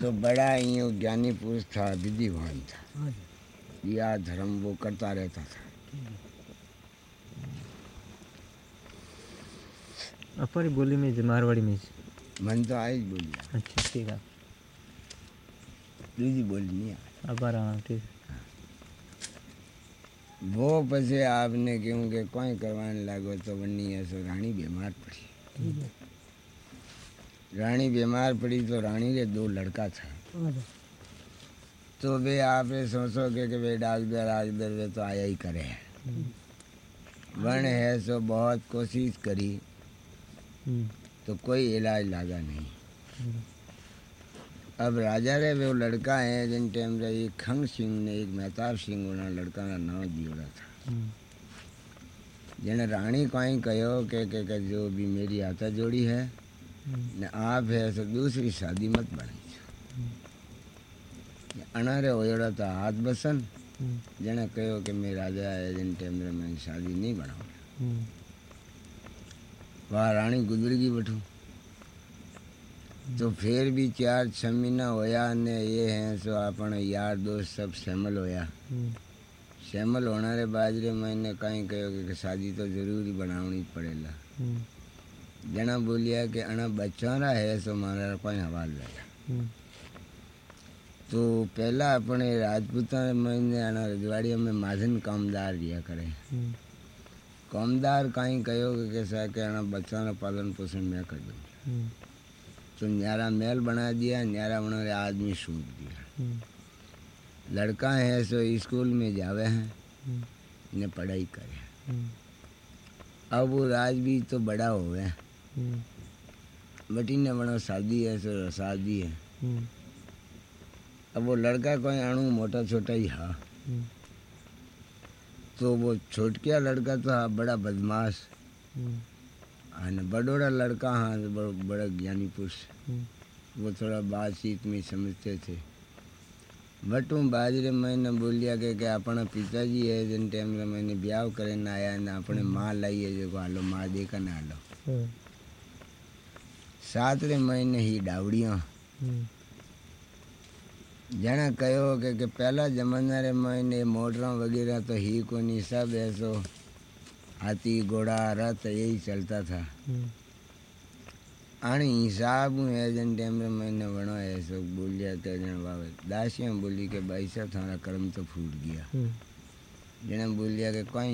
तो बड़ा यूँ ज्ञानी पुरुष था विधिवान था हाँ जी या धर्म वो करता रहता था अपारी बोली में જ મારવાડી में જ मन तो आई बोली अच्छा ठीक है दूसरी बोली नहीं आई આભાર હા ठीक वो પછી आपने क्यों के कोई करवाने लागो तो वनी ऐसो रानी बीमार पड़ी रानी बीमार पड़ी तो रानी के दो लड़का था। हाँ तो वे आप ये सोचोगे कि वे डॉक्टर डॉक्टर वे तो आया ही करे वन है सो बहुत कोशिश करी हम्म। तो कोई इलाज लागा नहीं। अब राजा रे वो लड़का है जिन टाइम रे एक खंग सिंह ने एक मेहताब सिंह उन लड़का का नाम दियोड़ा था। जिन्हें रानी रानी ही कहो के, के, के जो भी मेरी आता जोड़ी है सो दूसरी शादी मत बनाई अनारे होड़ा था हाथ बसन हम्म जने कहो कि मैं राजा है जिन टाइम रे मैं शादी नहीं बनाऊँ हम्म रानी गुजर गई बैठू तो फिर भी चार छह महीना होया ने ये हैं सो अपन यार दोस्त सब शामिल होया शामिल होने रे बाजरे मैंने कहीं कहो कि शादी तो ज़रूरी बनावनी पड़ेला जना बोलिया कि अना बच्चा है सो मारा कोई हवाल लगा हम्म। तो पहला अपने राजपूता मैंने आना रजवाड़ी में माधन कामदार दिया करे। हम्म। कामदार कहीं कहो कि कैसा कि आना बच्चा पालन पोषण मैं कर दूँ। हम्म। तो न्यारा महल बना दिया न्यारा बना रहे आदमी सूट दिया। लड़का है सो स्कूल में जावे हैं ने पढ़ाई करे। अब वो राजवीर तो बड़ा हो गया। बटी ने बनो शादी है सो शादी है। हम्म। अब वो लड़का कोई अणु मोटा छोटा ही हा। हम्म। तो वो छोटकिया लड़का तो हा बड़ा बदमाश। हम्म। અને बड़ोड़ा लड़का हाँ बड़ा बड़ा ज्ञानी पुरुष। हम्म। वो थोड़ा बातचीत में समझते थे। बट हूँ बाजरे मैंने बोलिया के कि अपना पिताजी है जिन टाइम में मैंने ब्याह करे ना आया ना अपने माँ लाई है जो हालो माँ देखा ना हालो। हम्म सात रे महीने ही डावड़ियाँ जना कहो के, कि पहला जमाना रे महीने मोटरा वगैरह तो ही को नहीं सब ऐसो हाथी घोड़ा रथ यही चलता था आने हिसाब हूँ है जन टाइम रे मैंने बनो ऐसो बोलिया के जन बाबा दासियाँ बोली के भाई साहब थारा कर्म तो फूट गया जने बोलिया के कोई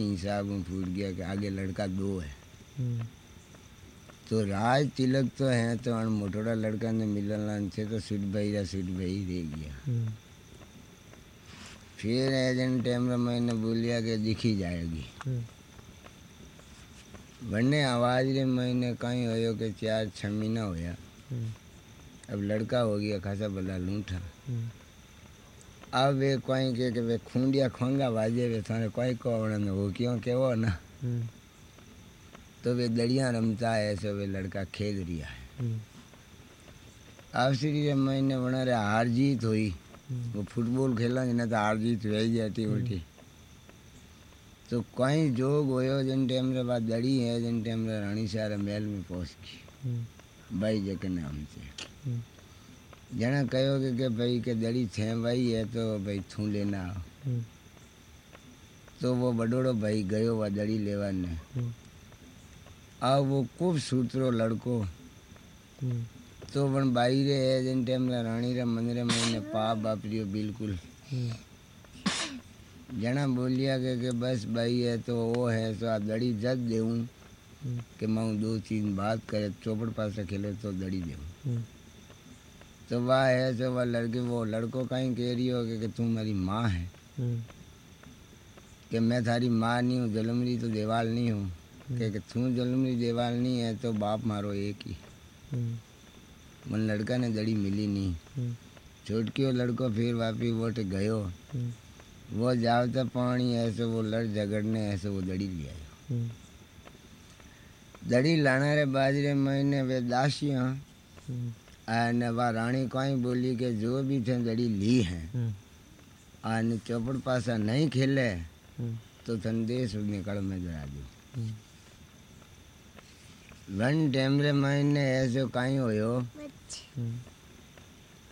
हूँ है हम्म तो तो है तो अण मोटोड़ा लड़का ने मिलना थे तो सुट भाई रा सुट भाई रह गया। हम्म। फिर एजेंट टाइम रे मैंने बोलिया कि दिखी जाएगी। हम्म। आवाज़ रे मैंने कहीं होयो कि चार छह महीना होया। हम्म। अब लड़का हो गया खासा भला लूठा। हम्म। अब वे कोई के कि वे खूंडिया खोंगा बाजे वे थाने कोई को वो क्यों के वो ना हम्म तो वे दड़िया रमता है सो वे लड़का खेल रिया है। हम्म। अब श्री रे मैंने बना रे हार जीत हुई। हम्म। वो फुटबॉल खेला ना तो हार जीत रह जाती उल्टी। तो कहीं जोग होयो जिन टाइम रे बाद दड़ी है जिन टाइम रे रानी सारा महल में पहुँच गई। हम्म। भाई जके नाम से। हम्म। जना कहो कि, कि भाई के दड़ी थे भाई है तो भाई थू लेना। आओ हम्म। तो वो बडोड़ो भाई गयो वा दड़ी लेवा ने अब वो खूब सूत्रो लड़को। हम्म। तो वन बाई रे है जिन टाइम रे रानी रे मंदिर में ने पाप बापरियो बिल्कुल। हम्म। जना बोलिया के, कि बस भाई है तो वो है तो आप दड़ी जद देऊं। हम्म। कि मैं दो तीन बात करे चौपड़ पास खेले तो दड़ी देऊं। तो वह है तो वह लड़के वो लड़को कहीं कह रही हो कि, कि तू मेरी माँ है। कि मैं थारी माँ नहीं हूँ जलमरी तो देवाल नहीं हूँ। कि, कि तू जलमरी देवाल नहीं है तो बाप मारो एक ही हम्म मन लड़का ने दड़ी मिली नहीं हम्म छोटकियो लड़को फिर वापी वोट गयो हम्म वो जावता पानी ऐसे वो लड़ झगड़ने ऐसे वो दड़ी ले आयो हम्म दड़ी लाना रे बाजरे महीने वे दासियाँ हम्म અને વા રાણી કોઈ બોલી કે જો બી છે દડી લી હે हम्म અને ચોપડ પાસા નહીં ખેલે हम्म તો સંદેશ निकल में जरा दो हम्म वन टेमरे महीने ऐसे कहीं होयो हम्म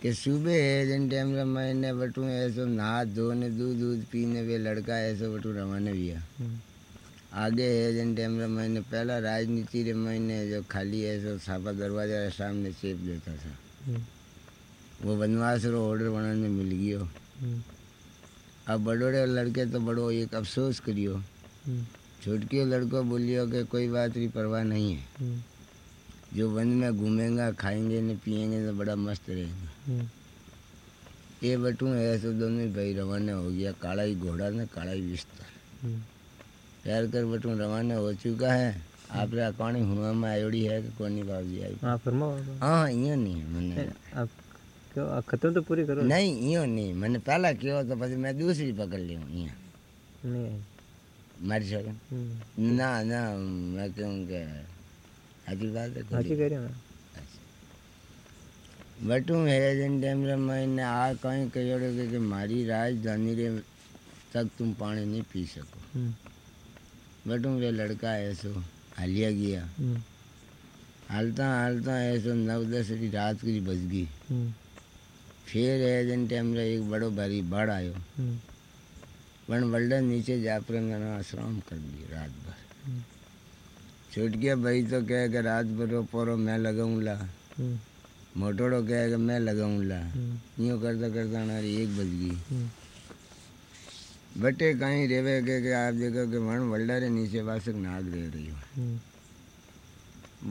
कि सुबह है जन टाइम रे मैंने बटू ऐसो नहा धोने दूध दूध पीने वे लड़का ऐसो बटू रवाने भैया हम्म, आगे है जन टाइम रे मैंने पहला राजनीति रे मैंने जो खाली ऐसो छापा दरवाज़ा सामने चेप देता था। हम्म, वो बनवास रो ऑर्डर बनाने मिल गयो। हम्म, अब बड़ोड़े लड़के तो बड़ो एक अफसोस करियो। छोटके लड़को बोलियो कि कोई बात की परवाह नहीं है। हम्म, जो वन में घूमेगा खाएँगे न पिएँगे तो बड़ा मस्त रहेगा। हम्म, ये बटू ऐसे दोनों भाई रवाना हो गया। काला ही घोड़ा ने काला ही बिस्तर। हम्म, प्यार कर बटू रवाना हो चुका है। आप रे कौन हुआ में आयोड़ी है कि कोनी बाबूजी आई? हाँ फरमाओ आप। हाँ इयो नहीं मैंने आप क्यों खत्म तो पूरी करो। नहीं इयो नहीं मैंने पहला क्यों तो પછી मैं दूसरी पकड़ ली हूँ यहाँ नहीं कि कोई कह रहे हो ना बटू है जन टाइम रे मैंने आ कहीं कहो कि कि मारी राजधानी रे तक तुम पानी नहीं पी सको बटू रे लड़का ऐसो हालिया गया हालता हालता ऐसो नौ दस री रात की बज गई फिर है जन टाइम एक बड़ो भारी बाढ़ आयो वन वर्ल्डर नीचे जापरंगना आश्रम कर दिए रात भर छूट गया भाई तो कहे कि रात भर रो पोरो मैं हम्म, मोटोड़ो कहे कि मैं हम्म, यूँ करता करता हमारी एक बज गई बटे कहीं रेवे के, के आप देखो कि वन वर्ल्डर रे नीचे वासक नाग रह रही हो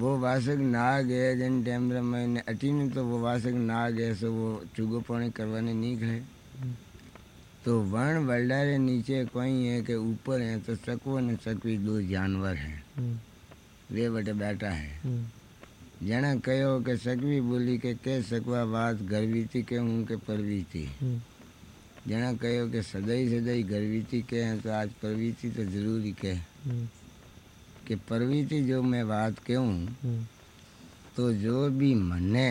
वो वासक नाग है जन टाइम मैंने अटीन तो वो वासक नाग है सो वो चुगो पानी करवाने नहीं गए तो वन वर्ल्डर रे नीचे कोई है कि ऊपर है तो सकવો ने सकવી दो जानवर हैं। हम्म, वे बटे बैठा है। हम्म, जने कहो कि सकवी बोली के के सकवा बात गरवी थी के हूँ के परवी थी हम्म, कहो कि सदाई सदाई गरवी थी के हैं तो आज परवी थी तो ज़रूरी के कि परवी थी जो मैं बात कहूँ तो जो भी मने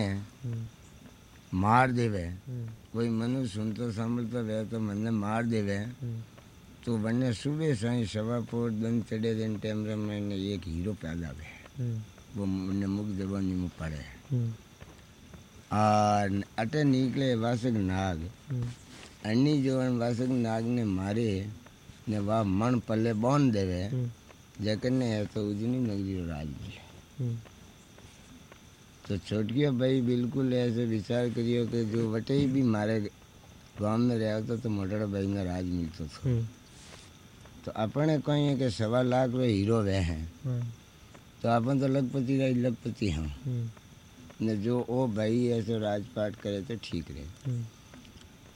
मार देवे। हम्म, कोई मनु सुनतो सांभळतो रहे तो मने मार देवे हम्म, तो वने सुबह साई सवा पोर दिन चढ़े दिन टाइम रे मैंने एक हीरो पैदा हुए हम्म, वो મને મુખ જવાની માં પડે हम्म, આ અટે નીકળે વાસક નાગ हम्म, અની જો વાસક નાગને મારે ને વા મણ પલ્લે બાંધ દેવે हम्म, જકને તો ઉજની નગરી રાજ मिले हम्म, तो छोटकिया भाई बिल्कुल ऐसे विचार करियो कि जो वटे भी मारे गाँव में रहा होता तो मोटा भाई का राज मिलतो था। हम्म, तो अपने कहीं कि सवा लाख रो हीरो वे हैं। हाँ, तो अपन तो लखपति का लखपति हैं। हम्म, ने जो ओ भाई ऐसे राजपाट करे तो ठीक रहे। हम्म,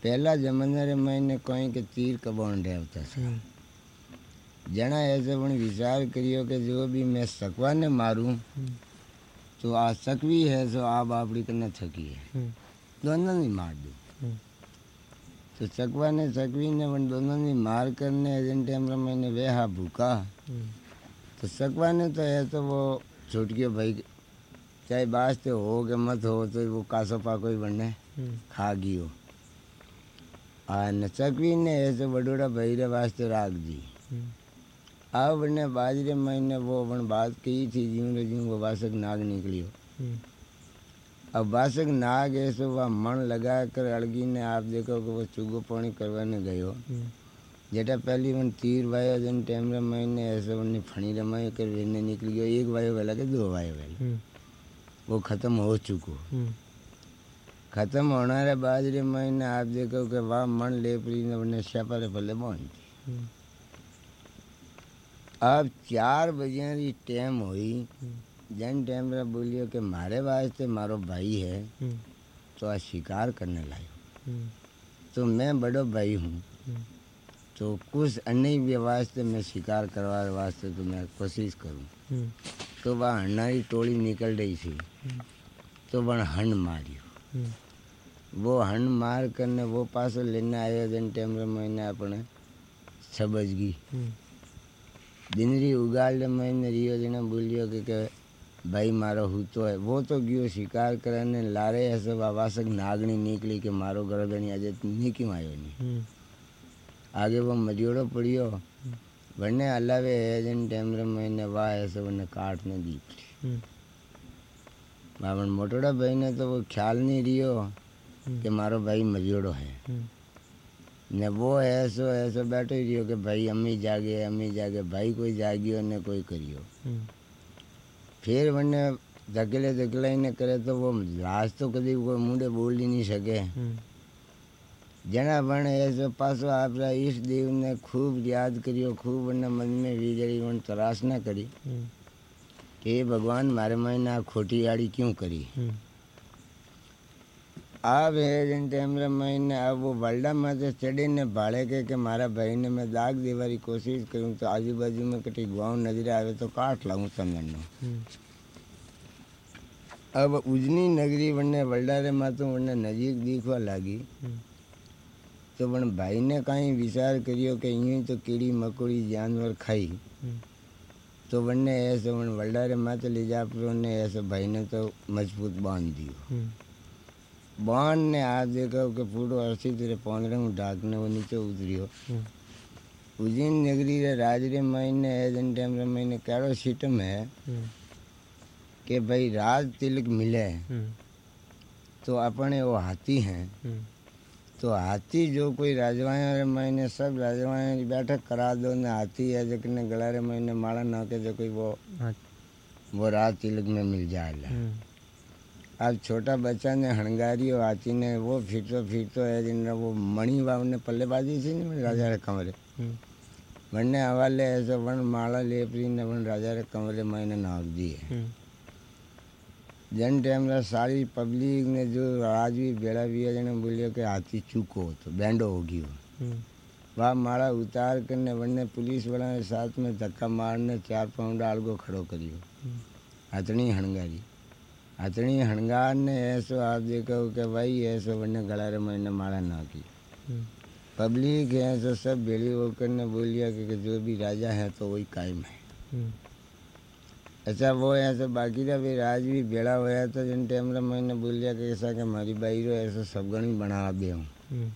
पहला जमाना रे मैंने कहीं के तीर कबान रहा होता था। हम्म, जना ऐसे पण विचार करियो कि जो भी मैं सकवा ने मारूं हम्म, तो आ सकवी है सो आ बापड़ी करने थकी है। हम्म, दोनों नहीं मार दूँ। हम्म, तो सकवा ने सकवी ने वन दोनों ने मार करने एजेंट टाइम रे मैंने वेहा भूखा। हम्म, तो सकवा ने तो है तो वो छूट गया भाई चाहे बास्ते हो के मत हो तो वो कासो पाको ही बनने हम्म, खा गयो। आ न सकवी ने ऐसे बडोड़ा भाई रे वास्ते राख दी। आ बने बाजरे महीने वो अपन बात की थी रे ज्यूं वो वासक नाग हम्म, अब वासक नाग ऐसे वह मन लगा कर अड़गी ने आप देखो कि वो चुगो पानी करवाने गयो हम्म, जेटा पहली वन तीर वायो जन टाइम रे महीने ऐसे वन फणी रमायो कर वेने निकल गयो एक वायो वेला के दो वायो वेला वो खत्म हो चुको खत्म होने रे बाद रे महीने आप देखो कि वाह मन ले पड़ी ने छापा पल्ले बाँध दी हम्म, अब चार बजे री टाइम हुई। हम्म, जन टाइम रे बोलियो कि मारे वास्ते मारो भाई है हम्म, तो आज शिकार करने लायो। हम्म, तो कुछ अन्य वास्ते मैं शिकार करवा वास्ते तो मैं कोशिश करूँ। तो वह हंडारी टोली निकल रही थी। तो वह हंड मारियो। वो हंड मार करने वो पास लेने आयो जन टाइम रे मैंने अपने छबज गई। દિનરી ઉગાડલે મેં રિયો જણે બોલ્યો કે કે ભાઈ મારો હૂતો હે વો તો ગયો શિકાર કરીને લારે હશે વાવાસક નાગણી નીકળી કે મારો ગરબેણી આજે નીકી આવ્યો નહીં આગે વો મરિયોડો પડ્યો વને અલાવે હે જન ટેમરે મહિને વા હશે વને કાટને દીકરી બાવણ મોટોડા ભાઈને તો ખ્યાલ નહીં રહ્યો કે મારો ભાઈ મરિયોડો હે न वो ऐसो ऐसो बैठो रही हो कि भाई अम्मी जागे अम्मी जागे भाई कोई जागियो न कोई करियो। हम्म। फिर वरने धकेले धकेला ही न करे तो वो लास्ट तो कभी कोई मुंडे बोल ही नहीं सके। हम्म। जना वर्ण ऐसे पासो आप इष्ट देव ने खूब याद करियो खूब वरना मन में वीजड़ी वन तरास ना करी हम्म। हे भगवान मारे मैं खोटी आड़ी क्यों करी? આ ભેજન તેમરે મહિને આવું વલડામાં જે ચડીને ભાડે કે કે મારા ભાઈને મેં દાગ દેવાની કોશિશ કરું તો આજુબાજુમાં કેટલી ગાઉ નજરે આવે તો કાટ લાવું તમનનો હવે ઉજની નગરી વણને વલડારેમાં તો વણને નજીક દીખવા લાગી તો પણ ભાઈને કાંઈ વિચાર કર્યો કે અહીંયા તો કીડી મકોડી જાનવર ખાઈ તો વણને એ વણ વલડારે માથે લઈ જાપરો ને એ ભાઈને તો મજબૂત બાંધી દીધું ಬಾಣ್ನೆ ಆದಿಕ ಪೂಡು ಅರಸಿದ್ರೆ ಪೋಂದ್ರೆ ಡಾಕ್ನೆ ಒಂದಿಚೆ ಉದ್ರಿಯೋ उजिन नगरी रे राजरे महीने है दिन टाइम रे महीने कैरो सिस्टम हम्म। है कि भाई राज तिलक मिले। हम्म। तो अपने वो हाथी हैं। हम्म। तो हाथी जो कोई राजवाएँ रे महीने सब राजवाएँ की बैठक करा दो ने हाथी है जो ने गला रे महीने माला ना के जो कोई वो हाँ। वो राज तिलक में मिल जाए। આ છોટા બચ્ચાને હણગારીઓ વાંચીને એવો ફીટો ફીટો એરીને વો મણી વાવને પલ્લે બાજી છે ને રાજા કમરે વણને હવાલે એસો વણ માળા લેપરીને વણ રાજા કમરે મહિને નાખ દીએ જેન ટાઈમના સારી પબ્લિકને જો રાજવી ભેળાવી જણે બોલ્યો કે હાથી ચૂકો હતો બેન્ડો ઉગી વાહ માળા ઉતાર કરીને વણને પોલીસ વાળાને સાથમાં ધક્કા મારને ચાર પાઉન્ડ આળગો ખડો કર્યો હાથણી હણગારી उतार करने वनने पुलिस वाला ने साथ में धक्का मारने चार पाउंड आलगो खड़ो करियो હમ हथनी हणगारी हथनी हणगार ने ऐसो आप देखो कि भाई ऐसो वनने गला रे मैंने माला ना की હમ पब्लिक है ऐसो सब भेड़ी होकर ने बोलिया कि, कि जो भी राजा है तो वही कायम है હમ अच्छा वो ऐसे बाकी का भी राज भी बेड़ा होया तो जिन टाइम रे मैंने बोलिया कि ऐसा कि हमारी बाई रो ऐसा सबगण ही बना दे हूँ હમ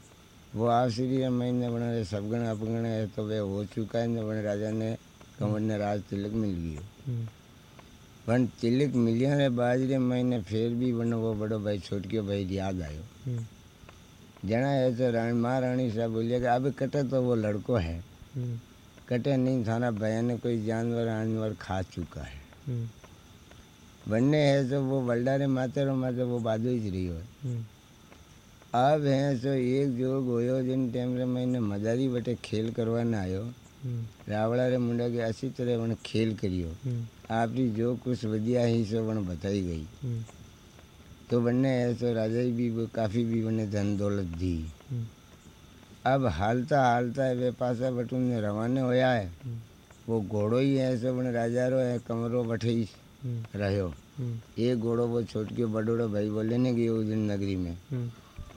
वो आप श्री महीने बना रहे सबगण अपगण है तो वे हो चुका है ने बने राजा ने कंवर ने राज तिलक मिल गयो હમ पण तिलक मिलिया रे बाद रे महीने फिर भी बनो वो बड़ो भाई छोटकियो भाई याद आयो હમ जना है तो रानी महारानी साहब बोलिया कि अब कटे तो वो लड़को है હમ कटे नहीं थाना भैया ने कोई जानवर जानवर खा चुका है હમ बनने है तो वो बल्डारे माते रो माते वो बाजू ही रही हो હમ अब है तो एक जोग होयो जिन टाइम रे मैंने मदारी बटे खेल करवाने आयो હમ रावड़ा रे मुंडा के अच्छी तरह वन खेल करियो હમ आपकी जो कुछ वजिया ही सो वन बताई गई હમ तो बनने है तो राजा जी भी वो काफ़ी भी बने धन दौलत दी હમ अब हालता हालता वे पासा बटू ने रवाने होया है હમ वो घोड़ो ही है सो बने राजा रो है कमरो बठे ही હમ रहो હમ एक घोड़ो वो छोटके बड़ोड़ो भाई बोले ने गयो उस दिन नगरी में હમ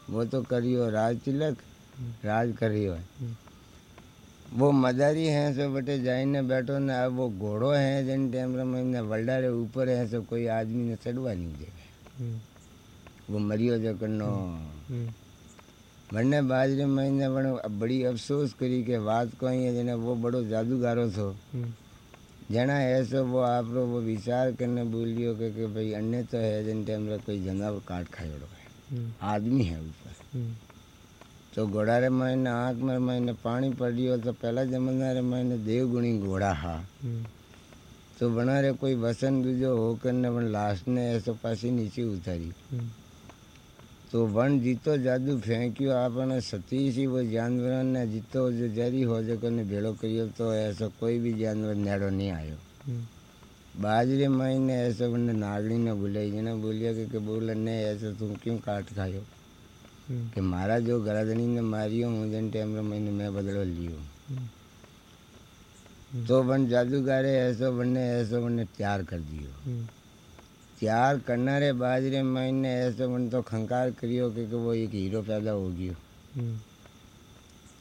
वो तो करियो राज तिलक राज करियो है હમ वो मदारी हैं सो बटे जाए ने बैठो ने अब वो घोड़ो हैं जन टाइम ने वल्डा रे ऊपर है सो कोई आदमी ने चढ़वा नहीं दे। हम्म। वो मरियो जो करनो। वरने बाजरे महीने वण बड़ी अफसोस करी के बात कोई है जने वो बड़ो जादूगारो थो हम्म। जना ऐसो वो आप वो विचार करने बोलियो के, के भाई अन्य तो है जिन टाइम कोई जनावर काट खायोड़ो है। हम्म। आदमी है ऊपर। તો ગોળારે મહિને આંખમાં મહિને પાણી પડ્યું તો પહેલાં જમાનારે મહિને દેવગુણી ઘોડા હા તો વણારે કોઈ વસન બીજો હો કરીને પણ લાશને એસો પાછી નીચે ઉતારી તો વણ જીતો જાદુ ફેંક્યો આપણને સતીશી કોઈ જાનવરને જીતો જો જરી હોજો કરીને ભેળો કર્યો તો એસો કોઈ બી જાનવર નેડો નહીં આવ્યો બાજરી મહિને એસો મને નાગણીને બોલાઈ જેને બોલ્યા કે બોલને એસો તું કેમ કાટ ખાયો बने नागड़ी ने बुलाई जने बोलिया कि, कि बोल ने ऐसे तुम क्यों काट खायो હમ कि मारा जो गरादनी ने मारियो हूँ जन टाइम रे महीने मैं बदलो लियो હમ तो बन जादूगारे ऐसो बनने ऐसो बनने तैयार कर दियो હમ तैयार करना रे बाजरे महीने ऐसे बन तो खंकार करियो कि, कि वो एक हीरो पैदा हो गयो હમ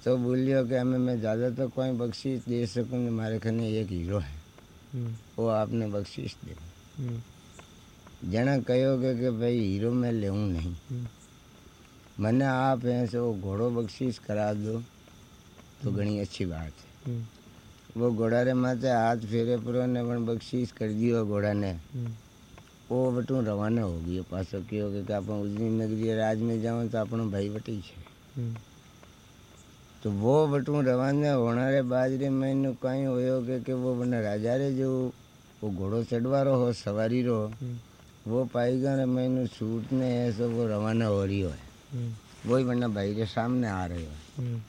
तो बोलियो कि हमें मैं ज़्यादा तो कोई बख्शीश दे सकूँ हमारे खने एक हीरो है હમ वो आपने बख्शीश दे હમ जना कहो कि, कि भाई हीरो मैं लेऊँ नहीं હમ मैंने आप हैं वो घोड़ो बख्शीश करा दो तो घनी अच्छी बात है वो घोड़ा रे माते हाथ फेरे पर ने पण बख्शीश कर दी वो घोड़ा ने वो बटू रवाना हो गई पासो क्यों कि आप उजनी नगरी राज में जाऊँ तो अपनो भाई बटी है तो वो बटू रवाना होना रे बाजरे में कहीं हो कि वो बने राजा रे जो वो घोड़ो चढ़वारो हो सवारी रो वो पाई गए मैं सूट ने ऐसा वो रवाना हो रही हो है वही बना भाई के सामने आ रही है। हम्म,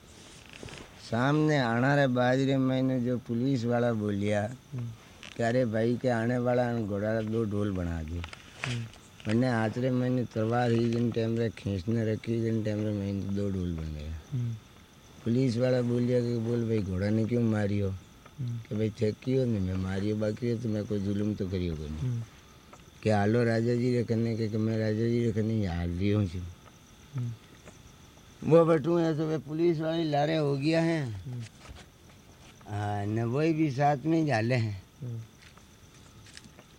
सामने आना रे बाद रे मैंने जो पुलिस वाला बोलिया हम्म, कि अरे भाई के आने वाला घोड़ा दो ढोल बना दे हम्म, मैंने हाथ रे मैंने तलवार ही जिन टाइम रे खींचने रखी जिन टाइम रे मैंने दो ढोल बन गया पुलिस वाला बोलिया कि बोल भाई घोड़ा ने क्यों मारियो? कि भाई थकियो नहीं मैं मारियो बाकी है तो मैं कोई जुलूम तो करियो कोई नहीं कि हालो राजा जी रे कने के कि मैं राजा जी रे कने हाल हम्म, वो बटू है तो वे पुलिस वाली लारे हो गया है। हाँ न वही भी साथ में झाले हैं।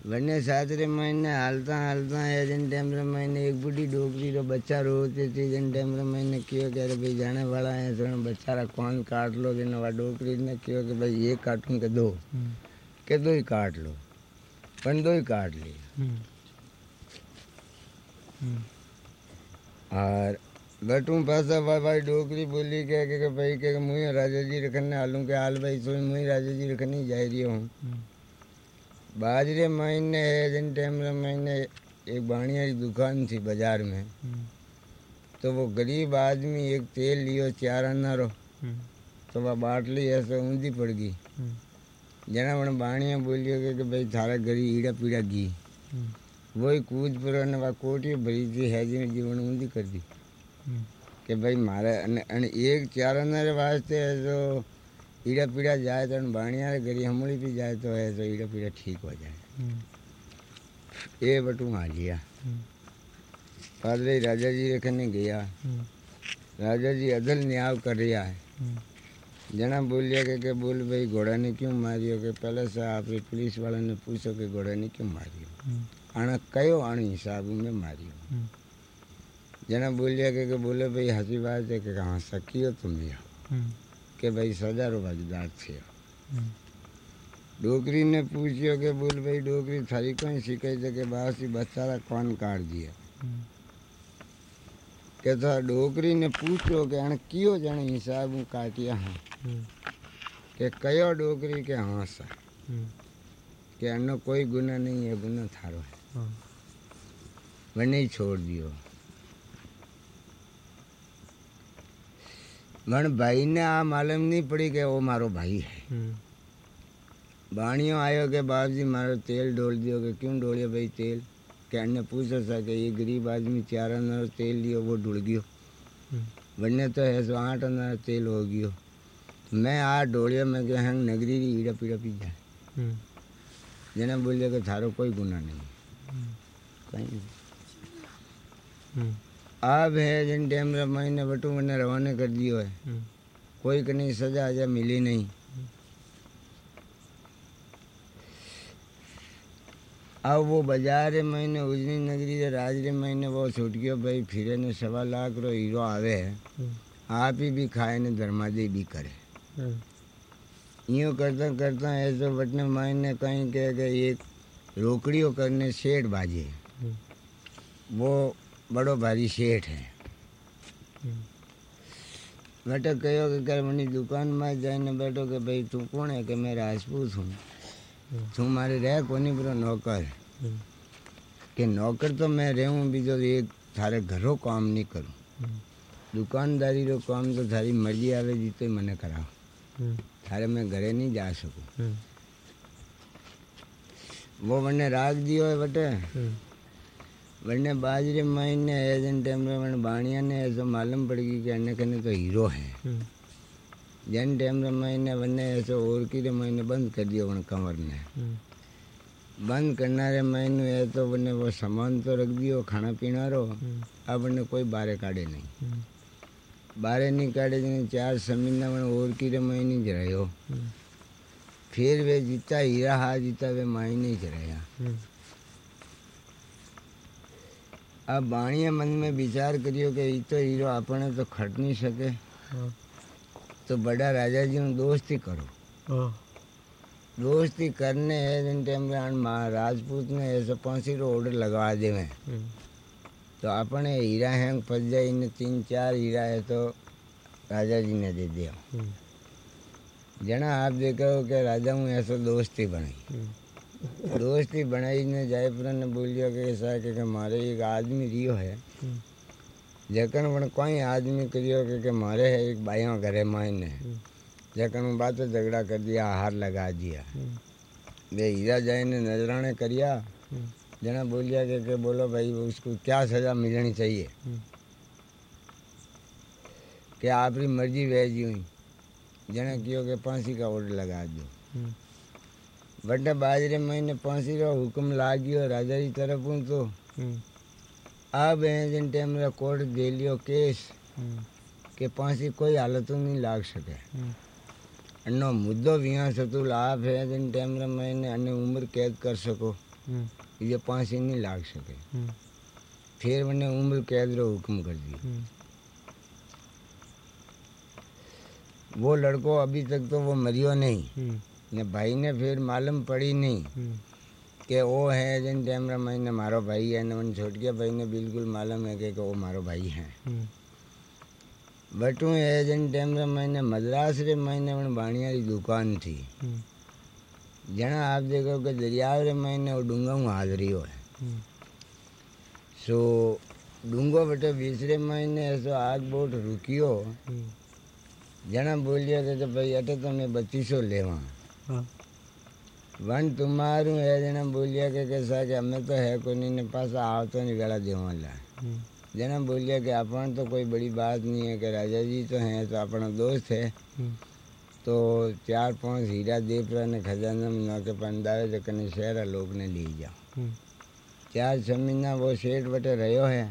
वरने साथ रे मैंने हालता हालता है जिन टाइम रे मैंने एक बूढ़ी डोकरी रो बच्चा रोते थे जिन टाइम रे मैंने कियो कि अरे भाई जाने वाला है तो बच्चा रा कौन काट लो जिन वा डोकरी ने कियो कि भाई ये काटूं के दो। के दो ही काट लो। पण दो ही काट लिए हम्म, हम्म, और बटू पासा भाई डोकरी बोली के के, भाई के मुझे राजा जी रखने आलू के हाल भाई तो मुझे राजा जी रखने जा रही हूँ। बाजरे महीने है जिन टाइम मैंने एक बाणिया की दुकान थी बाज़ार में। हम्म, तो वो गरीब आदमी एक तेल लियो चार आना रो हम्म, तो वह बाटली ऐसे ऊंधी पड़ गई। हम्म, जना वण बाणिया बोलियो के, कि भाई थारा गरी ईड़ा पीड़ा गी हम्म, वही कूद पर कोटी भरी जी है जी जीवन ऊंधी कर दी। हम्म। कि भाई मारे एक चारण रे वास्ते जो तो ईड़ा पीड़ा जाए तो बाणिया गरी हमड़ी भी जाए तो है तो ईड़ा पीड़ा ठीक हो जाए। हम्म। ये बटू मार लिया हम्म। पादरी राजा जी रखने गया। राजा जी अदल न्याव कर रहा है। जना बोलिया के, के बोल भाई घोड़ा ने क्यों मारियो? के पहले से आप पुलिस वाला ने पूछो कि घोड़ा ने क्यों मारियो? આણે કયો આણે હિસાબુને માર્યો જેને બોલ્યા કે બોલે ભાઈ હાજી વાત છે કે હા સકીઓ તમે કે ભાઈ સજારો બાજુદાર છે ડોકરીને પૂછ્યો કે બોલ ભાઈ ડોકરી થારી કોઈ શીખે છે કે બાસી બચ્ચારા કોણ કાઢીએ કે તો ડોકરીને પૂછ્યો કે આણે કયો જાણે હિસાબ હું કાઢ્યા હા કે કયો ડોકરી કે હા સર કે આનો કોઈ ગુના નહીં એ ગુનો થારો છે हाँ, મને ही छोड़ दियो मन भाई ने आ मालूम नहीं पड़ी कि वो मारो भाई है हम्म, बाणियों आयो के बाप जी मारो तेल डोल दियो कि क्यों डोलियो भाई तेल કે એને પૂછો છે કે એ ગરીબ આદમી ચાર અનાર તેલ लियो वो ढुल गयो हम्म, बनने तो है सो आठ अनार तेल हो गयो मैं आ डोलियो में गया हंग नगरी री ईड़ा पीड़ा पी जाए हम्म, જેને બોલ્યો કે તારો કોઈ ગુના નહીં कहीं हम्म। आप है जिन टाइम रमाई ने बटू मैंने रवाना कर दियो है हम्म। कोई कहीं सजा आजा मिली नहीं। अब वो बाज़ार महीने उजनी नगरी से राज रे महीने वो छूट गयो भाई फिरे ने सवा लाख रो हीरो आवे। है आप ही भी खाए ने धर्मादे भी करे। यूँ करता करता ऐसे बटने मायने कहीं कह के एक रोकड़ियों करने सेठ बाजे। वो बड़ो भारी सेठ है। बेटा कहो कि कर मनी दुकान में जाने बैठो कि भाई तू कौन है कि मैं राजपूत हूँ? तू मारे रह कोनी बरो नौकर। कि नौकर तो मैं रहूँ, बीजो एक थारे घरों काम नहीं करूँ। दुकानदारी रो काम तो थारी मर्ज़ी आवे जी तो मने कराओ हम्म, थारे मैं घरे नहीं जा सकूँ हम्म, वो मैंने राख दियो है बटे हम्म, वरने बाजरे महीने है जिन टाइम में मैंने बाणिया ने ऐसा मालूम पड़ गई कि अन्य कने तो हीरो है। हम्म, जन टाइम रे महीने वरने ऐसे और की रे बंद कर दियो वन कंवर ने। हम्म, बंद करना रे महीने है तो वरने वो सामान तो रख दियो खाना पीना रो। अब वरने कोई बारे काढ़े नहीं। बारे नहीं जिन्हें चार ज़मीन वन और की रे महीने ज रहो हम्म, फिर वे जीता हीरा हा जीता वे ज रहा। हम्म, अब बाणिया मन में विचार करियो कि ई तो हीरो अपने तो खट नहीं सके। हाँ, तो बड़ा राजा जी नु दोस्ती करो। हाँ, दोस्ती करने है जिन टाइम में माँ राजपूत ने ऐसे पांसी रो ऑर्डर लगवा देवे। हम्म, तो अपने हैं है जना आप देखो कि राजा हूँ ऐसा दोस्ती बनाई हम्म, दोस्ती बनाई ने जयपुर ने बोलियो कि ऐसा कि मारे एक आदमी रियो है जखन पण कोई आदमी करियो कि, मारे है एक बाइयों घरे मायने जखन बात झगड़ा कर दिया हार लगा दिया वे हीरा जाए ने नजराने करिया जना बोलिया कि, कि बोलो भाई उसको क्या सजा मिलनी चाहिए हम्म, कि आपकी मर्ज़ी वह जी हुई जनकियों के फांसी का ऑर्डर लगा दियो। हम्म। बटा बाजरे महीने फांसी का हुक्म ला गयो राजा जी तरफ़ तो। हम्म। अब जिन टाइम कोर्ट दे लियो केस हम्म। के फांसी कोई हालत नहीं लाग सके। अन्नो मुद्दो भी यहाँ सतुल तो आप है जिन टाइम महीने अन्य उम्र कैद कर सको। ये फांसी नहीं लाग सके। फिर मैंने उम्र कैद रो हुक्म कर दी वो लड़को अभी तक तो वो मरियो नहीं। हम्म। ने भाई ने फिर मालूम पड़ी नहीं हम्म। कि वो है जिन कैमरा भाई ने मारो भाई है ने छोट गया भाई ने बिल्कुल मालूम है कि वो मारो भाई है। हम्म। बटू है जिन टाइम रे मैंने मद्रास रे मैंने मैंने बाणिया की दुकान थी। जना आप देखो कि दरिया रे मैंने वो डूँगा हाजरी हो। है सो डूंगो बटे बीसरे महीने ऐसा आग बोट रुकियो भाई अटे तो मैं बत्तीसो लेवा हाँ, वन तुम्हारू है जना बोलिया कि कैसा कि हमें तो है कोई नहीं पास आओ तो नहीं गला देवाला हम्म, जना बोलिया कि अपन तो कोई बड़ी बात नहीं है कि राजा जी तो हैं तो अपना दोस्त है तो चार पाँच हीरा देवरा ने खजाना में के पंदावे तो कने शहर लोग ने ले जाओ चार छह महीना वो सेठ बटे रहो है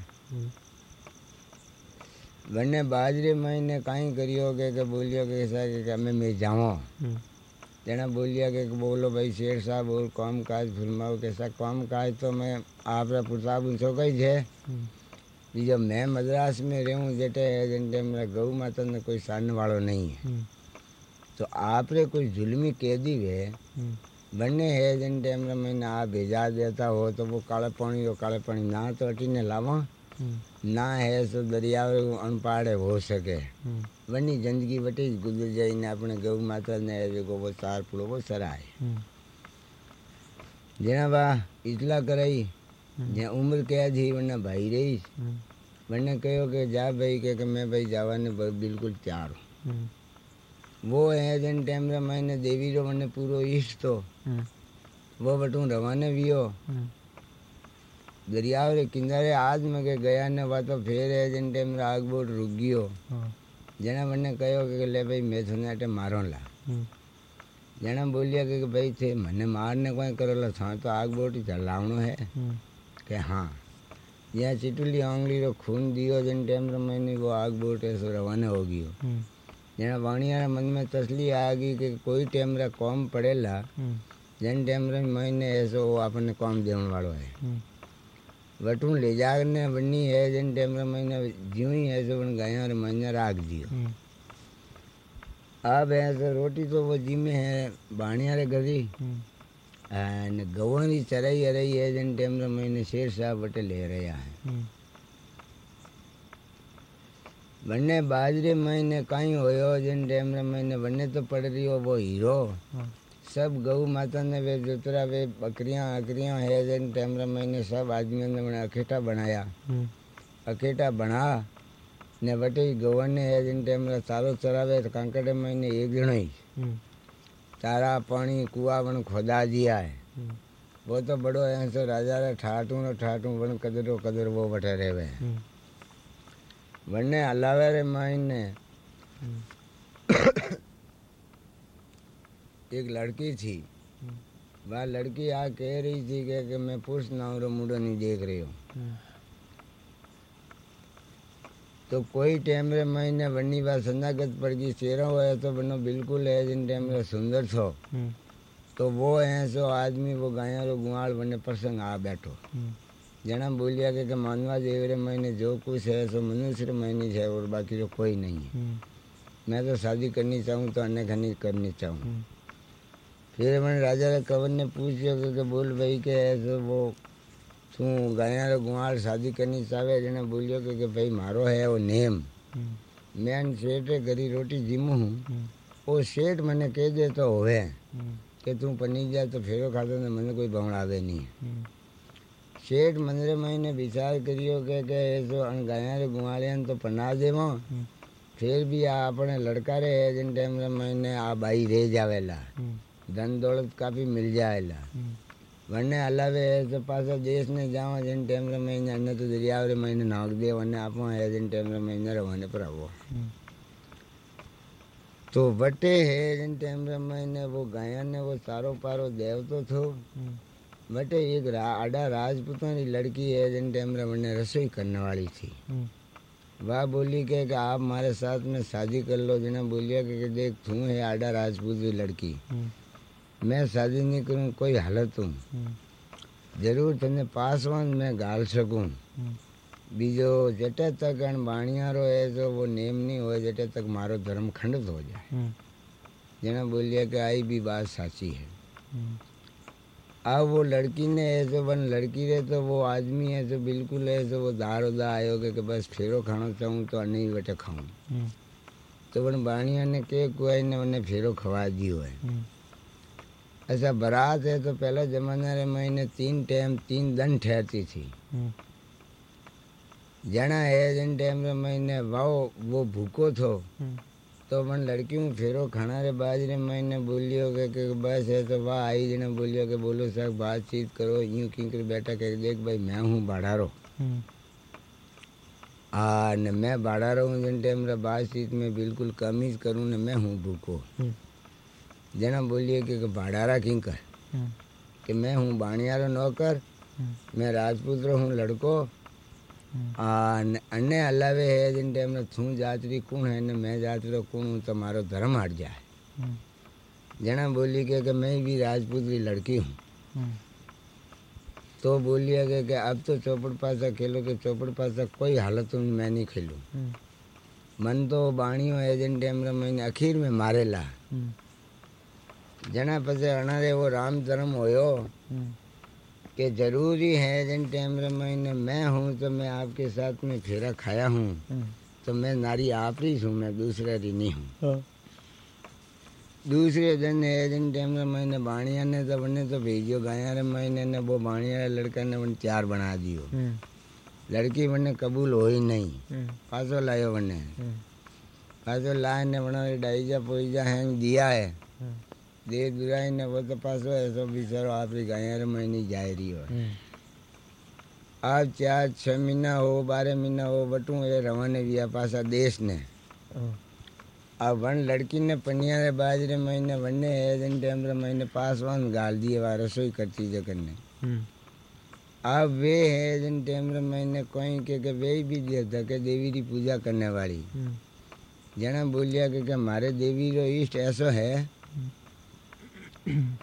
हम्म, वने बाजरे महीने काई करियो के के बोलियो के ऐसा के, कि मैं जाऊँ? हम्म, जना बोलिया कि बोलो भाई शेर साहब और काम काज फरमाओ कैसा काम काज तो मैं आप प्रताप ऊँचो का ही है। हम्म, जी मैं मद्रास में रहूँ जेटे है जन मेरा गौ माता ने कोई सानने वालो नहीं है। हम्म, तो आप रे कोई जुल्मी कैदी वे हम्म, बने है जिन टाइम रे मैंने आप भेजा देता हो तो वो काले पानी हो काले पानी ना तो अटीने लावा हम्म, ना है सो दरिया अनपाड़े हो सके हम्म, वनी जिंदगी वटी જ ગુજર જઈને આપણે ગૌ માતાને જેકો वो सार पुड़ो वो सराय हम्म, જેના બા ઇતલા કરાઈ हम्म, જ્યાં ઉંમર ક્યાં જી વને ભાઈ રહી हम्म, વને કહ્યો કે જા ભાઈ કે કે मैं भाई જવાને બ- बिल्कुल तैयार हूँ हम्म, वो है जन टाइम रे मैंने देवी रो मने पूरो इष्ट तो हम्म, वो बटू रवाने वियो हम्म, दरिया रे किनारे आज में के गया ने वा तो फिर है जन टाइम रे आग बोट रुक गयो हाँ, જેને મને કહ્યો કે લે ભાઈ મેં તને આટે મારો લા हम्म, જેણે બોલ્યા કે કે ભાઈ તે મને મારને કોઈ કરેલો થા તો આગ બોટી ચલાવણો હે हम्म, કે हाँ જ્યાં ચીટુલી આંગળી रो खून दियो जन टाइम रे मैंने वो आग बोट ऐसो रवाना हो गयो हम्म, જેને वाणिया मन में तसली आ गई कि कोई टाइम रे कॉम पड़ेला हम्म, जन टाइम रे मैंने ऐसो वो अपने कॉम देवन वालो है हम्म, वटू ले जाने बनी है जन टाइम रे मैंने ज्यों ही ऐसो बन गया रे मैंने राख दियो हम्म, अब ऐसे रोटी तो वो जी में है बाणिया रे गरी हम्म, અને ગવાની ચરાઈ અરાઈ એ જન ટાઈમ રમાઈને શેર શાહ પટેલ લઈ રહ્યા હે हम्म, બંને બાજરે મહિને કાંઈ હોયો જન ટાઈમ રમાઈને બંને તો પડ રહ્યો वो हीरो हाँ, सब गौ माता ने वे जोतरा वे बकरियाँ अकरियाँ है जन टाइम रमाઈને सब आदमियों ने मैंने अखेटा बनाया। हम्म, अखेटा बना ने वटे गवन ने है जन टाइम रे चरावे तो कांकड़े महीने एक जणो ही हम्म, तारा पानी कुआ बन खोदा दिया है। हम्म, वो तो बड़ो ऐसो राजा रे ठाटू न ठाटू बन कदरो कदर वो बटे रेवे। हम्म, वने अलावे रे मायने हम्म, एक लड़की थी। वह लड़की आ कह रही थी कि, कि मैं पुरुष नाम रो मुंडो नहीं देख रही हूँ। तो कोई टाइम रे महीने वनी बात संदागत पड़ गई चेहरा हुआ तो बनो बिल्कुल है जिन टाइम रे सुंदर थो तो वो है सो आदमी वो गाया रो गुआल बने प्रसंग आ बैठो। जना बोलिया कि, कि मानवा देव रे महीने जो कुछ है सो मनुष्य रे महीने है और बाकी जो कोई नहीं है। हम्म, मैं तो शादी करनी चाहूँ तो अन्य खनी करनी चाहूँ। हम्म, फिर मैंने राजा रे कंवर ने पूछियो कि, कि बोल भाई के ऐसे वो तू गाया रे गुआड़ शादी करनी चाहे जने बोलियो कि, कि भाई मारो है वो नेम हम्म, मैं सेठ रे घरी रोटी जीमू हूँ हम्म, वो सेठ मैंने कह दे तो होवे हम्म, कि तू पनी जा तो फेरो खातो ने मैंने कोई बवड़ावे नहीं हम्म, શેઠ મંદિરે મહિને વિચાર કર્યો કે કે એ જો ગાયા રે ગુવાળિયાને તો પના દેવો હમ. ફેર બી આ આપણે લડકા રે જેન ટાઈમ રે મહિને આ બાઈ રે જાવેલા હમ, ધન દોલત કાફી મિલ જાયેલા હમ, વને હલાવે હે તો પાછા દેશને જાવા જેન ટાઈમ રે મહિને અન્ય તો દરિયા રે મહિને નાખ દે વને આપો હે જેન ટાઈમ રે મહિને રવાને પર આવો હમ, તો વટે હે જેન ટાઈમ રે મહિને वो ગાયા ને वो સારો પારો દેવતો થો હમ, बटे एक रा, आडा राजपूतों की लड़की है जिन टाइम रे मैंने रसोई करने वाली थी हम्म, वह बोली के कि आप हमारे साथ में शादी कर लो जिन्हें बोलिया कि, कि देख तू है आडा राजपूत की लड़की हम्म, मैं शादी नहीं करूँ कोई हालत हूँ। हम्म, ज़रूर तने पासवान मैं गाल सकूँ। हम्म, बीजो जटे तक अणबाणियारो है जो वो नेम नहीं हो जटे तक मारो धर्म खंडित हो जाए। हम्म, जिन्हें बोलिया कि आई भी बात साची है। हम्म, अब वो लड़की ने ऐसे वन लड़की रे तो वो आदमी है तो बिल्कुल ऐसे वो दार उदा आयो के, कि बस फेरो खाना चाहूँ तो नहीं बेटे खाऊं। हम्म, तो वन बाणिया ने के कुआई ने उन्हें फेरो खवा दियो है ऐसा बारात है तो पहला जमाना रे महीने तीन टाइम तीन दिन ठहरती थी। हम्म, जना है जिन टाइम रे महीने वाओ वो भूखो थो। हम्म, तो मन लड़की हूँ फेरो खाना रे बाज रे महीने बोलियो के, कि बस है तो वाह आई जने बोलियो के बोलो सर बातचीत करो यूँ क्यों कर बैठा के देख भाई मैं हूँ बाड़ारो। हम्म, आ न मैं बाड़ारो हूँ जिन टाइम रे बातचीत में बिल्कुल कमीज करूँ न मैं हूँ भूखो। जना बोलिए कि कि बाड़ारा क्यों कर हम्म, कि मैं हूँ बाणियारो नौकर मैं राजपुत्र हूँ लड़को अन्य हलावे है जिन टाइम ने थू जातरी कौन है ने मैं जातरो कौन हूँ तो मारो धर्म हट जाए जना बोली के, कि मैं भी राजपूत की लड़की हूँ तो बोलिए कि, कि अब तो चौपड़ पासा खेलो कि चौपड़ पासा कोई हालत में मैं नहीं खेलूँ मन तो बाणियों जिन टाइम मैंने आखिर में मारेला पसे अणारे वो राम धर्म होयो हम्म, कि ज़रूरी है जिन टाइम रे महीने मैं हूँ तो मैं आपके साथ में फेरा खाया हूँ तो मैं नारी आप ही हूँ मैं दूसरा री नहीं हूँ हाँ, दूसरे दिन है जिन टाइम रे महीने बाणिया ने तो बने तो भेजियो गाया रे महीने ने वो बाणिया लड़का ने बन तैयार बना दियो लड़की बने कबूल हो ही नहीं पासो लायो बने पासो लाए ने बना डाईजा पोईजा हैंग दिया है हम्म, दे दुराई ने वो तो पासो ऐसो बिचारो आप री गाया रे महीने जाए रही हो। हम्म, आप चार छह महीना हो बारह महीना हो बटू ये रवाने दिया पासा देश ने। हाँ, अब वन लड़की ने पनिया रे बाजरे महीने वने है टाइम रे महीने पासवान गाल दिए वहाँ रसोई करती जो करने हम्म, अब वे है जिन टाइम रे महीने कोई के, के वे भी दे धके देवी की पूजा करने वाली। हम्म, जना बोलिया के, के हमारे देवी रो इष्ट ऐसो है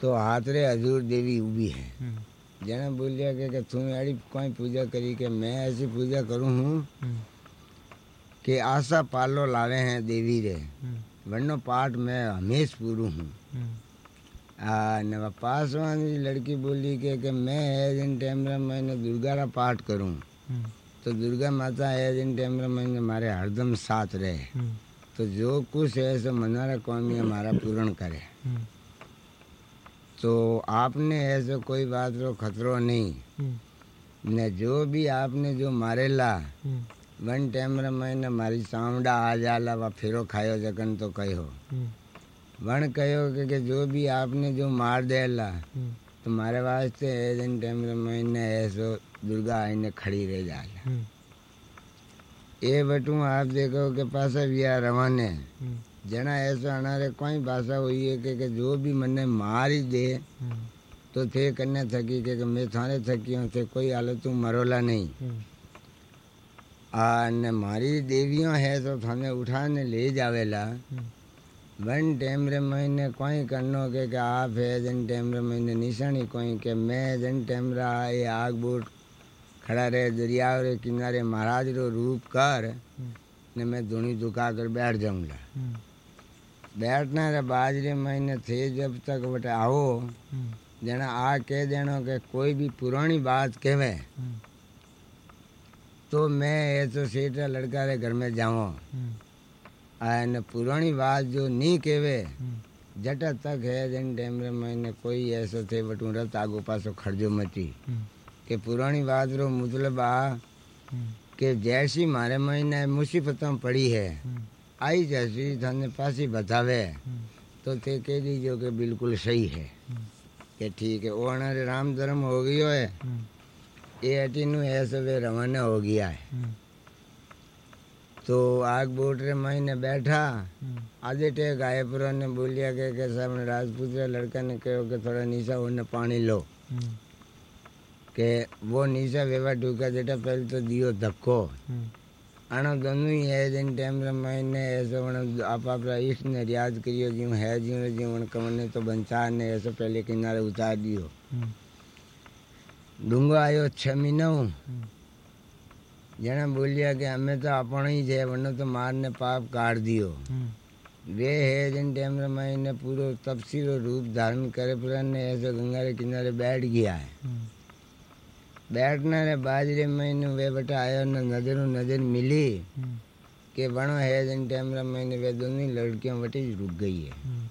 तो हाथ रे हजूर देवी उभी है। हम्म, जना बोलिया के, के तू अड़ी कोई पूजा करी के मैं ऐसी पूजा करूँ हूँ हम्म, कि आशा पालो लावे हैं देवी रे। हम्म, वरनो पाठ मैं हमेश पूरू हूँ। आ न पासवान की लड़की बोली के, कि मैं है जिन टाइम रे मैंने दुर्गा रा पाठ करूँ। तो दुर्गा माता है जिन टाइम रे मैंने हमारे हरदम साथ रहे। हम्म, तो तो आपने ऐसे कोई बात रो खतरो नहीं। हम्म, न जो भी आपने जो मारेला हम्म, वन टाइम रे मैंने मारी सावड़ा आ जाला वा फेरो खायो जकन तो कहो हम्म, वन कहो कि, कि जो भी आपने जो मार देला तुम्हारे वास्ते है दिन टाइम रे महीने ऐसो दुर्गा आईने खड़ी रह जाला। ये बटू आप देखो के पास बिया रवाने। जना ऐसा अनारे कोई भाषा हुई है कि, जो भी मने मार ही दे तो थे कन्ने थकी के, कि मैं थाने थकी हूँ थे कोई हालत तू मरोला नहीं आ ने मारी देवियों है तो थाने उठाने ले जावेला वन टाइम रे महीने कोई करनो के, कि आप है जन टाइम रे महीने निशानी कोई के मैं जन टाइम रा ये आग बूट खड़ा रहे दरिया रे किनारे महाराज બેઠના બાજરી મહિનેથી જબ તક બટે આવો જેને આ કહી દેણો કે કોઈ બી પુરાણી बात કહેવે તો મેં એ તો સીટ લડકા રે ઘર મેં જાઉં અને પુરાણી बात जो નહીં કહેવે જટા તક હે જેને ટેમરે મહિને કોઈ એસો થઈ બટું રત આગો પાછો ખર્જો મચી કે પુરાણી बात रो મતલબ આ કે જૈસી મારે મહિને મુસીબતમાં પડી હે आई जैसी थाने पासी बतावे हम्म, तो थे कह दीजिए कि बिल्कुल सही है। हम्म, कि ठीक है वो राम धर्म हो गयो है हम्म, ये अटीनु ऐसे वे रवाना हो गया है। हम्म, तो आग बोट रे महीने बैठा हम्म, आधे टे गायपुरा ने बोलिया के के सामने राजपूत लड़का ने कहो कि थोड़ा नीचा उन्हें पानी लो। કે वो नीचा वेवा ढूका जेटा पहले तो दियो धक्को। આનો दोनों ही है जिन टाइम रे महीने ऐसे वण आप आप इष्ट ने रियाज करियो ज्यूं है ज्यूं रे ज्यूं वण कमने तो बंचा ने ऐसे पहले किनारे उतार दियो हम्म, डूंगो आयो छह महीनो हम्म, जने बोलिया कि हमें तो आपण ही है वरना तो मारने पाप काट दियो। हम्म, वे है जिन टाइम रे महीने पूरो तपसीरो रूप धारण करे पर ने ऐसे गंगा रे किनारे बैठ गया है। हम्म, बैठने रे बाजरे महीने वे बेटा आयो ने नजरों नजर मिली हम्म, કે વણો હે જન ટાઈમ રે મહિને વે દોની લડકીઓ વટી જ રૂક ગઈ है हम्म,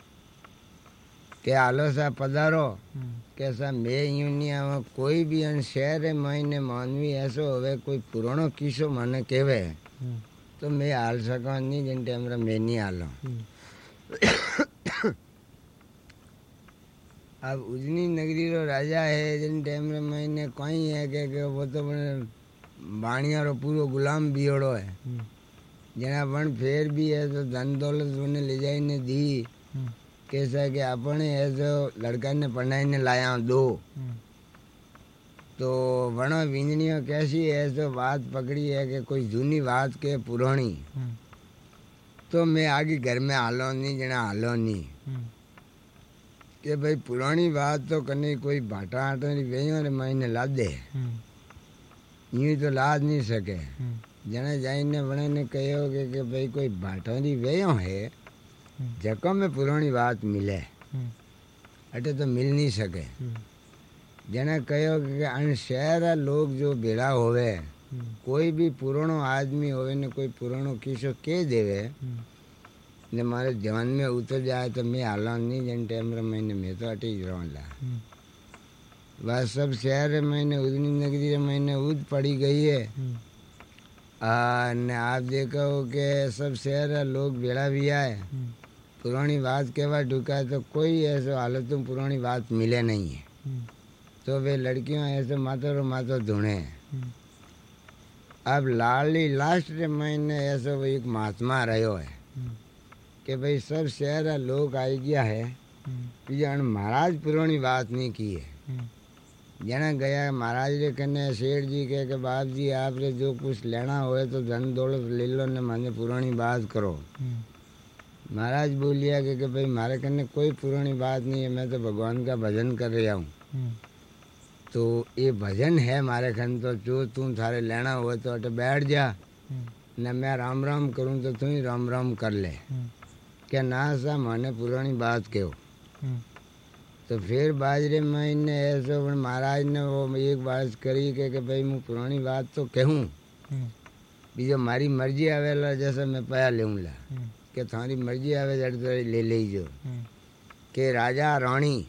કે હાલો સા પધારો हम्म, કે સા મેં યુનિયામાં કોઈ બી અન શહેર એ મહિને માનવી એસો હવે કોઈ પુરાણો કિસ્સો મને કહેવે हम्म, તો મેં હાલ શકો નહીં જન ટાઈમ રે મેં નહીં હાલો हम्म, अब उजनी नगरी रो राजा है जिन टाइम रे मैंने कहीं है के, के वो तो बने बाणिया रो पूरो गुलाम बियोड़ो है। हम्म। जना पण फेर भी है तो धन दौलत उन्हें ले जाई ने दी हम्म। कैसा कि अपन है तो लड़का ने पढ़ाई ने लाया दो। हम्म। तो वनो विंजनियों कैसी है तो बात पकड़ी है कि कोई जूनी बात के पुरानी। तो मैं आगे घर में हालो नहीं जना हालो नहीं। કે ભાઈ પુરાણી વાત તો કને કોઈ ભાટા આટલી વેયો ને માઈને લાદે એ તો લાદ નહીં શકે જણે જઈને વણેને કહ્યો કે કે ભાઈ કોઈ ભાટોની વેયો હે જકો મેં પુરાણી વાત મિલે એટલે તો મિલ નહીં શકે જેને કહ્યો કે અણશેરા લોક જો ભેળા હોવે કોઈ બી પુરાણો આદમી હોવે ને કોઈ પુરાણો કિસ્સો કે દેવે ને મારે ધ્યાન में ઉતર જાય તો મેં હાલવા નહીં જઈને टाइम रे महीने में तो अटी જ रहला हम्म, बस सब शहर रे महीने उदनी नगरी रे महीने उद पड़ी गई है हम्म, आ, ने आप देखो कि सब शहर रा लोग भेड़ा भी आए हम्म, पुरानी बात कहवा ढुका है तो कोई ऐसो हालत में पुरानी बात मिले नहीं है हम्म, तो वे लड़कियों ऐसे माथो रो माथो धुणे हम्म, अब लाली लास्ट रे महीने ऐसो वो एक महात्मा रहो है हम्म, कि भाई सब शहर लोग आई गया है। हम्म, बीजा महाराज पुरानी बात नहीं की है। हम्म, जना गया महाराज रे कने शेठ जी कहे कि बाप जी आपने जो कुछ लेना होए तो धन दौलत ले लो ने माने पुरानी बात करो। हम्म, महाराज बोलिया कि, भाई मारे कने कोई पुरानी बात नहीं है मैं तो भगवान का भजन कर रहा हूँ। हम्म, तो ये भजन है मारे खन तो जो तू थारे लेना हो तो अटे बैठ जा। हम्म, न मैं राम राम करूँ तो तू ही राम राम कर ले। કે ના સા મને પુરાણી વાત કહો તો ફેર બાજરે મહિને એસો પણ મહારાજને એક વાત કરી કે કે ભાઈ હું પુરાણી વાત તો કહું બીજો મારી મરજી આવેલા જશે મેં પયા લેવું કે તારી મરજી આવે ત્યારે લઈ લેજો કે રાજા રાણી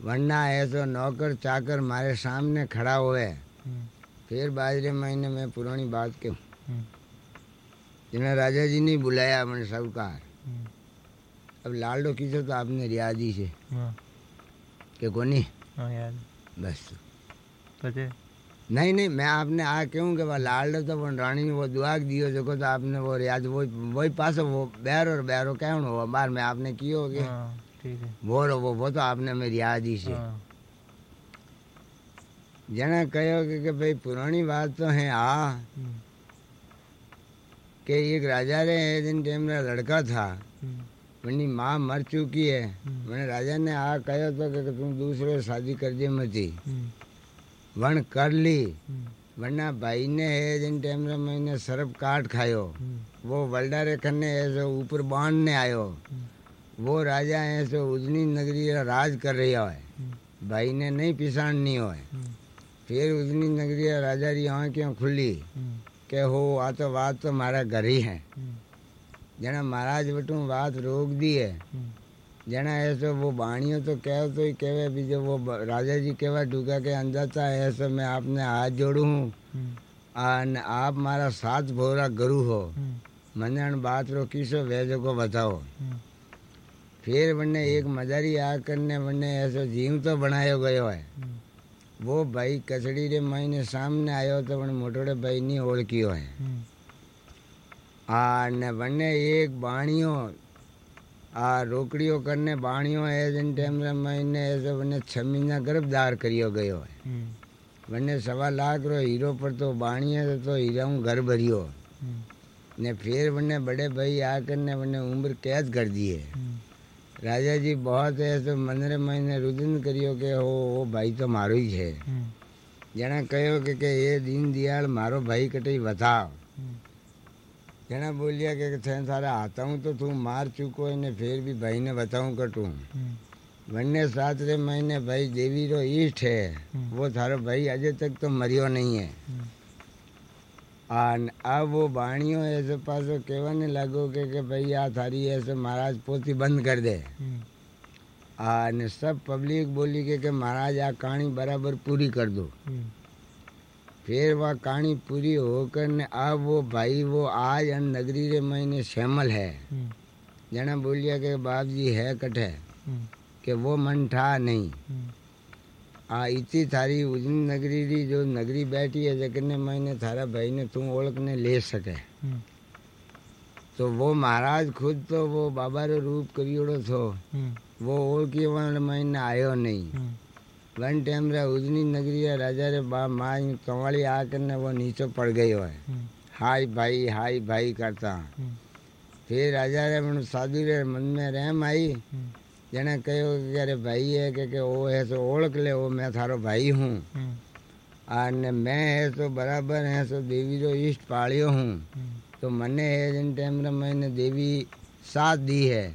વરના એસો નોકર ચાકર મારે સામને ખડા હોય ફેર બાજરે મહિને મેં પુરાણી વાત કહું जिन्हें राजा जी ने बुलाया मैंने साहूकार। अब लाडो की तो आपने रियाजी से। के कोनी बस। नहीं नहीं मैं आपने आ कहूँ कि वह लाडो तो वो रानी ने वो दुआ दियो जो तो आपने वो रियाज वो वही पास वो बैरो और बैरो कहूँ बार में आपने कियो के वो रो वो वो तो आपने मेरी रियाजी से। जना कहो कि भाई पुरानी बात तो है आ कि एक राजा रे एक दिन टाइम रा लड़का था। वनी माँ मर चुकी है। मैंने राजा ने आ कहो तो कि तुम दूसरे शादी कर दे मती। वण कर ली। वरना भाई ने है जिन टाइम रे मैंने सरप काट खायो। वो वल्डारे खन्ने ऐसे ऊपर बांधने आयो। वो राजा ऐसे उजनी नगरी रा राज कर रहा है। हम्म, भाई ने नहीं पिसाड़नी हो है हम्म, फिर उजनी नगरी रा राजा री आंखें खुली हम्म, के हो आ तो बात तो मारा घर ही है हम्म, जना महाराज बटू बात रोक दी है हम्म, जना ऐसे वो बाणियों तो कह तो ही कहवे भी जो वो ब- राजा जी कहवा डूका के अंदाजा है ऐसे मैं आपने हाथ जोड़ू हूँ हम्म, और आप मारा सात भोरा गुरु हो हम्म, મને અણ बात रो किसो वेजो को बताओ हम्म, फिर वने एक मदारी आकर ने वने ऐसो जीव तो बनायो गयो है हम्म, वो भाई कचड़ी रे महीने सामने आयो तो वने मोटोड़े भाई नहीं ओळख्यो है। हम्म, आ ने वने एक बाणियो आ रोकड़ियो करने बाणियो है जिन टाइम रे महीने ऐसे वने छ महीना गिरफ़्तार करियो गयो है। हम्म, वने सवा लाख रो हीरो पर तो बाणिया तो हीरा हूँ घर भरियो। हम्म, ने फिर वने बड़े भाई રાજાજી બહોત હે તો મનરે મહિને રુદન કર્યો કે હો ઓ ભાઈ તો મારો જ છે જેણે કહ્યો કે કે એ દીન દિયાળ મારો ભાઈ કટઈ વધાવ જેણે બોલ્યા કે છે તારે આતા તો તું માર ચૂકો એને ફેર બી ભાઈને બતાવું કટું બંને સાત રે મહિને ભાઈ દેવી રો ઈષ્ટ હે વો તારો ભાઈ આજે તક તો મર્યો નહીં હે है हम्म, आ अब वो बाणियों ऐसे पासो कहवाने लगो કે કે ભાઈ આ થારી ऐसे महाराज पोथी बंद कर दे हम्म, आ ने सब पब्लिक बोली के કે महाराज આ कहानी बराबर पूरी कर दो हम्म, फिर वह कहानी पूरी होकर ने अब वो भाई वो आज अन नगरी रे महीने श्यामल है हम्म, जना बोलिया के बाप जी है कट है हम्म, कि वो मन ठा नहीं आ इतनी थारी उजनी नगरी री जो नगरी बैठी है जगने महीने थारा भाई ने तू ओळखने ले सके हम्म, तो वो महाराज खुद तो वो बाबा रो रूप करियोड़ो थो वो ओळखी वन महीने आयो नहीं वन टाइम रे उजनी नगरी रे राजा रे बा माँ कंवाली आकर ने वो नीचे पड़ गयो है हाय भाई हाय भाई करता फिर राजा रे मन साधु रे मन में रहम आई जने कहो कि अरे भाई है कि, कि है तो ओळख ले वो मैं थारो भाई हूँ અને मैं है तो बराबर है तो देवी रो इष्ट पाळ्यो हूँ तो मने जिन टाइम रे मैंने देवी साथ दी है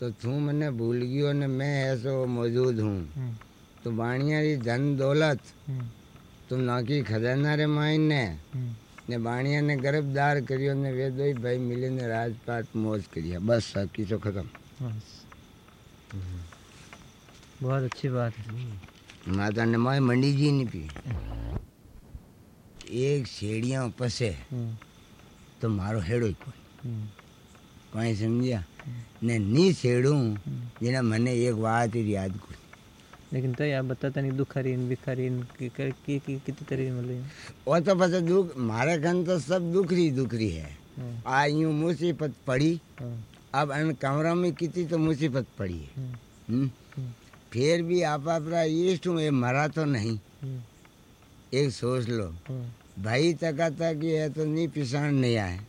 तो तू मने भूल गयो ने मैं है मौजूद हूँ तो बाणिया री धन दौलत तुम नाकी खजाना रे माइन ने ने बाणिया ने गिरफ़्तार करियो ने वे भाई मिले ने राजपाट मौज करिया बस सब किसो खत्म बस बहुत अच्छी बात है। माता ने माए मंडी जी ने पी। एक सेड़िया पसे हम्म। तो मारो हेड़ो ही कोई। हम्म। कोई समझिया? ने नी सेड़ू हम्म। जिना मने एक बात ही याद कोई। लेकिन तो आप बताता तो नहीं दुखरीन बिखरीन की कर की की कितनी तरह मतलब वो तो पता दुख मारे घन तो सब दुखरी दुखरी है आई यूँ मुसीबत पड़ी। अब अन कमरा में कितनी तो मुसीबत पड़ी है। हम्म, हम्म? हम्म, फिर भी आप अपना इष्ट हूँ ये मरा तो नहीं। एक सोच लो। भाई तका तक है तो नहीं पिसाण नहीं आए।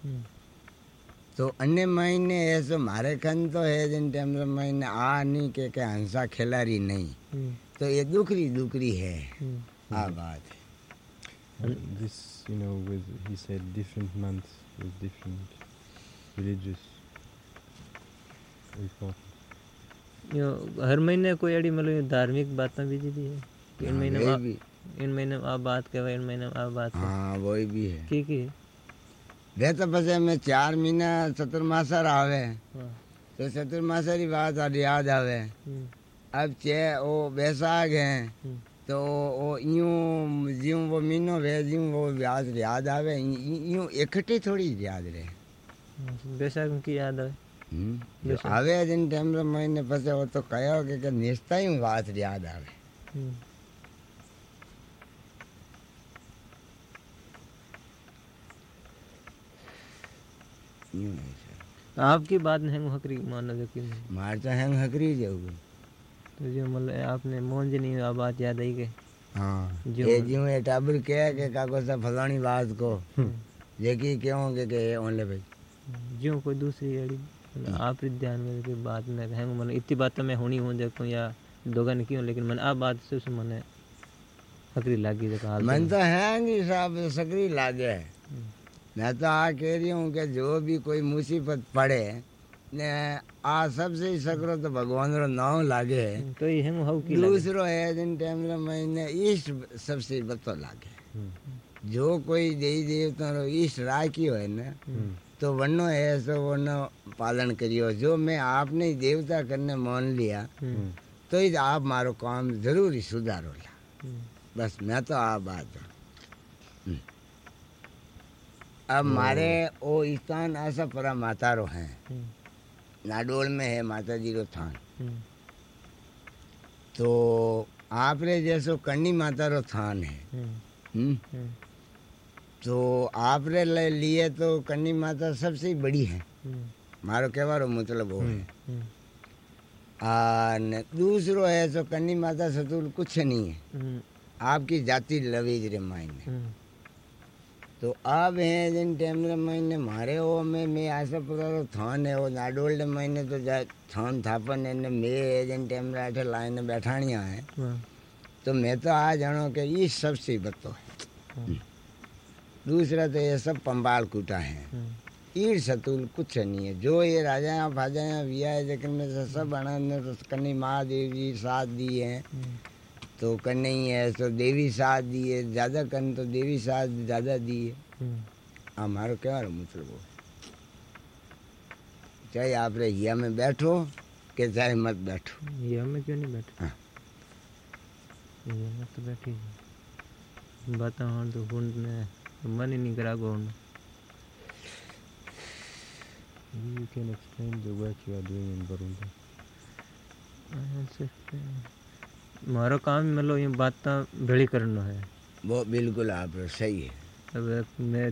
तो अन्य महीने ऐसे मारे खन तो है जिन टाइम से महीने आ नहीं के, के हंसा खिलाड़ी नहीं। तो ये दुखरी दुखरी है। आ बात है। This, you know, with he said different months with different religious. यो हर महीने कोई अड़ी मतलब धार्मिक बातें भी दी है? कि इन हाँ, महीने में इन महीने में आप बात कहे इन महीने में आप बात हाँ वही भी है। की की? वे तो बस में चार महीना चतुर्मासर आवे। हाँ, तो चतुर्मासर ही बात याद आवे। हम्म, अब चे वो बैसाख है। हम्म, तो वो यूँ ज्यूं वो महीनो वे ज्यूं वो याद याद आवे यूँ इकट्ठी थोड़ी याद रहे। बैसाख की याद है हम्म? जो बैसाख। आवे? वो तो कहो कि, कि निस्ता ही बात याद आवे हम्म, यूँ नहीं सर आपकी बात नहीं हकरी मानो जो कि मार तो हैंग हकरी जाऊगे। तो जो मतलब आपने मोहन जी नहीं आ बात याद आई गई हाँ। जो- ये ज्यूं ये टाबर कहे कि काको सा फलानी बात को जेकी क्यों के के ओनले भाई। जो कोई दूसरी अड़ी मतलब आप ध्यान में बात में हैं मतलब इतनी बात तो मैं होनी हो जाऊँ या दोगा नहीं क्यों लेकिन मैंने आप बात से उसे मैंने सकरी लागी हाल मन तो है नहीं साहब सकरी लागे है। मैं तो आ कह रही हूँ कि जो भी कोई मुसीबत पड़े ने आ सबसे ही सकरो तो भगवान रो नाम लागे है। तो ये हम हाउ की दूसरो है जिन टाइम रे महीने इष्ट सबसे बतो लागे। जो कोई देवी देवता रो इष्ट राखी हो ना तो वनो है सो वनो पालन करियो। जो मैं आपने देवता करने मान लिया हम्म, तो ही आप मारो काम ज़रूर ही सुधारो ला। हम्म, बस मैं तो आ बात हूँ। हम्म। अब मारे वो स्थान ऐसा परा मातारो है। हम्म, नाडोल में है माता जी रो थान। तो आपरे जैसो कन्नी माता रो थान है। तो आपरे ले- लिए तो कन्नी माता सबसे ही बड़ी है। हम्म, मारो कहवारो मतलब वो है। हम्म, आ न दूसरो है तो कन्नी माता सतुल कुछ नहीं है। हम्म, आपकी जाति लवेज रे मायने। हम्म, तो अब है जिन टाइम रे महीने मारे हो में मैं आशा पकड़ो थान है। वो नाडोल रे महीने तो जा थान थापन है ने मैं जिन टाइम रे अठे लाइन बैठाणिया है। हाँ, तो मैं तो आ जानो कि ये सबसे बतो है। हाँ, दूसरा तो ये सब पंबाल कूटा है। हम्म, ईर सतुल कुछ नहीं है। जो ये राजा फाजा विया है लेकिन में से सब आनंद ने तो कन्नी महादेव जी साथ दी है। हम्म, तो कन्हई है तो देवी साथ दी है ज़्यादा कन तो देवी साथ ज़्यादा दी है। हम्म, हमारो क्या मतलब? वो चाहे आप रे हिया में बैठो कि चाहे मत बैठो। ये हमें क्यों नहीं बैठे? हाँ। मैं तो बैठी हूँ। बातें और तो हुन ने मन ही नहीं करा गो Maybe you can explain the work you are doing in Burundi. મારો કામ मतलब ये बातें भेड़ी करना है वो बिल्कुल आप रे सही है अब मैं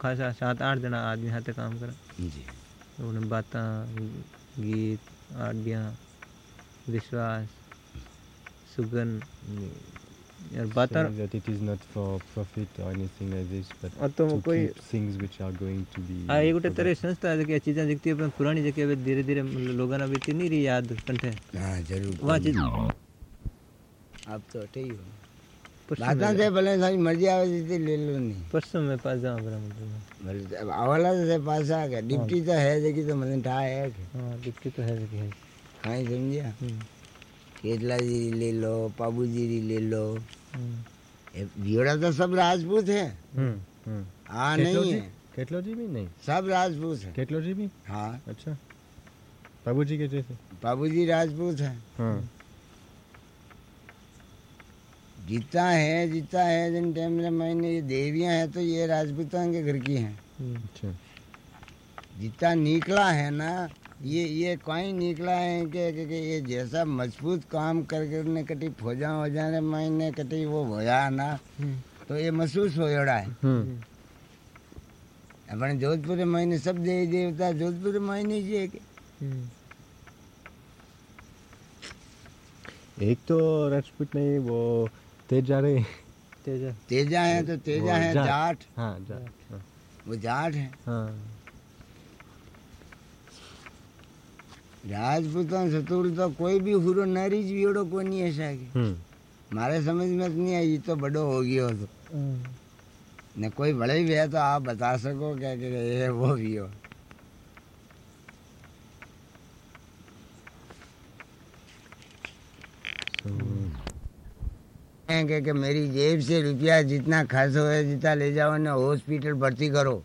खासा सात आठ जना आदमी हाथे काम करा जी उन्हें बातें गीत आडियाँ विश्वास सुगन यार बातें Saying that it is not for profit or anything like this, but और तो to कोई keep things which are going to be. हाँ ये गोटे तरह संस्था है कि चीज़ें दिखती है पुरानी जगह पे धीरे धीरे लोगों ने भी नहीं रही याद कंठे हाँ। ज़रूर। वहाँ चीज़ आप तो अटे ही। हो पश्चिम से भले सारी मर्ज़ी आवे जीती ले लो नहीं। पश्चिम में पास जाओ बरा मतलब। अब आवाला से पास आ गया। डिप्टी तो है देखी तो मतलब ठा है हाँ दिखती तो है कि है कहीं समझिया हम्म, केतला जी ले लो पाबू जी ले लो। हम्म, तो सब राजपूत है। हम्म, हम्म. हाँ नहीं है। केटलो जी भी नहीं? सब राजपूत है। केटलो जी भी? हाँ। अच्छा। बाबू जी के जैसे? बाबू जी राजपूत है। हाँ। जितना है जितना है जिन टाइम में मैंने ये देवियाँ हैं तो ये राजपूतां के घर की हैं। अच्छा। जितना निकला है ना ये ये कहीं निकला है कि, कि, कि ये जैसा मज़बूत काम कर करने कटी फौजा वौजा ने मैंने कटी वो होया ना हम्म, तो ये महसूस हो रहा है। हम्म। अपने जोधपुर महीने सब देवी देवता जोधपुर महीने जी है कि हम्म, एक तो राजपूत नहीं वो तेजा रे। तेजा। तेजा है तो तेजा है जाट। जाट। हाँ जा हाँ, वो जाट है। हाँ। तो कोई भी हुरो नारी जी एड़ो को नहीं है सागे हम्म मारे समझ में तो नहीं आई ये तो बड़ो हो गयो तो हम्म, न कोई बड़े भी है तो आप बता सको क्या कि ये वो भी हो कहेंगे कि मेरी जेब से रुपया जितना खर्च हो जितना ले जाओ ना हॉस्पिटल भर्ती करो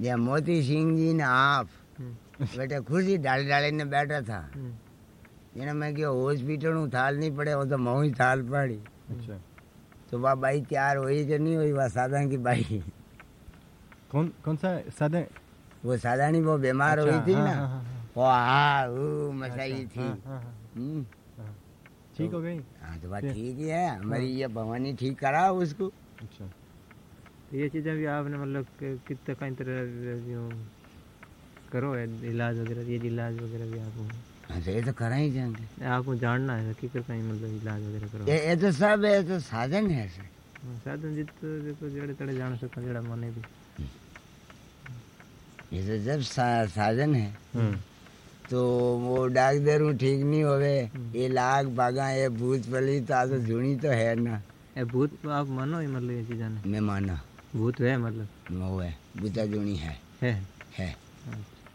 या मोती सिंह जी ने आप બેટા ખુરશી ઢાળી ઢાળીને બેઠા હતા એને મેં કહ્યું હોસ્પિટલનું થાલ નહીં પડે હું તો મહુ થાલ પાડી तो वह बाई तैयार हुई कि नहीं हुई वह साधन की बाई कौन कौन सा साधन? वो साधानी वो बीमार अच्छा, हुई थी अच्छा, हाँ, ना। वो हा मसाई थी। हाँ, हाँ, हाँ। हम्म। ठीक हो गई? हाँ तो बात ठीक ही है। हमारी ये भवानी ठीक करा उसको। अच्छा। ये चीज़ें भी आपने मतलब कितने कहीं तरह करो इलाज वगैरह ये इलाज वगैरह भी आपको हाँ। तो ये तो करा ही जाएँगे आपको जानना है कि कहीं मतलब इलाज वगैरह करो। ये ये तो सब है तो साधन है सर। हाँ, साधन जित देखो जड़े तड़े जान सको जड़ा मने भी। ये तो जब सा, साधन है हम्म તો वो डाकदर हूँ ठीक नहीं होवे ये लाख भागा ये भूत पली तो आज जुनी तो है ना। ए भूत तो आप मानो ही मतलब ये चीज़ मैं माना। भूत है मतलब? वो है बूता जुनी है। है। है।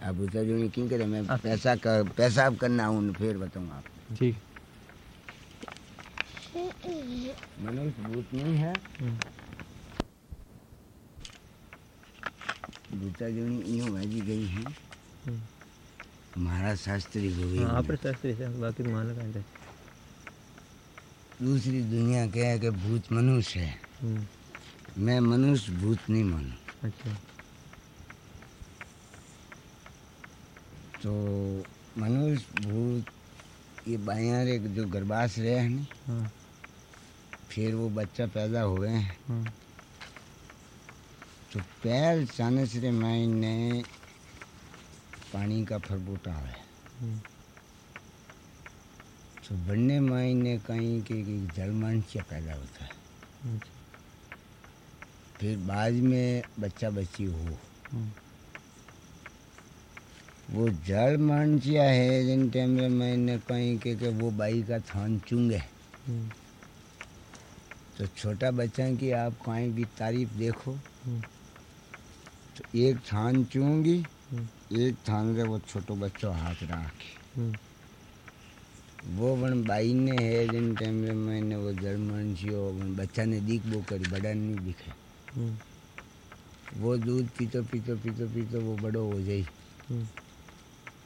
आप उतर जो क्यों करें मैं हाँ। पैसा कर पैसा आप करना हूँ फिर बताऊँगा आप ठीक। मैंने भूत नहीं है। हम्म। भूता जोनी यूँ भाजी गई है। हम्म। हमारा शास्त्री हो गई हाँ, आप शास्त्री से बाकी तो मालक आ दूसरी दुनिया क्या है कि भूत मनुष्य है। हम्म। मैं मनुष्य भूत नहीं मानू। अच्छा। तो मनोज भूत ये बायार एक जो गर्भाश रहे हैं हाँ। फिर वो बच्चा पैदा हुए हैं हाँ। तो पैर चाने से मैंने पानी का फरबूटा है हाँ। तो बनने मायने कहीं के जलमांस पैदा होता है अच्छा। फिर बाद में बच्चा बच्ची हो हाँ। वो जड़ मानचिया है जिन टाइम में मैंने कहीं के, के वो बाई का थान चूँगे। हम्म। तो छोटा बच्चा की आप कहीं की तारीफ़ देखो। हम्म। तो एक थान चूँगी हम्म। एक थान के वो छोटो बच्चों हाथ राखी। वो बन बाई ने है जिन टाइम में मैंने वो जड़ मानसियो बच्चा ने दिख वो कर बड़ा नहीं दिखे। वो दूध पीतो पीतो पीतो पीतो वो बड़ो हो जाए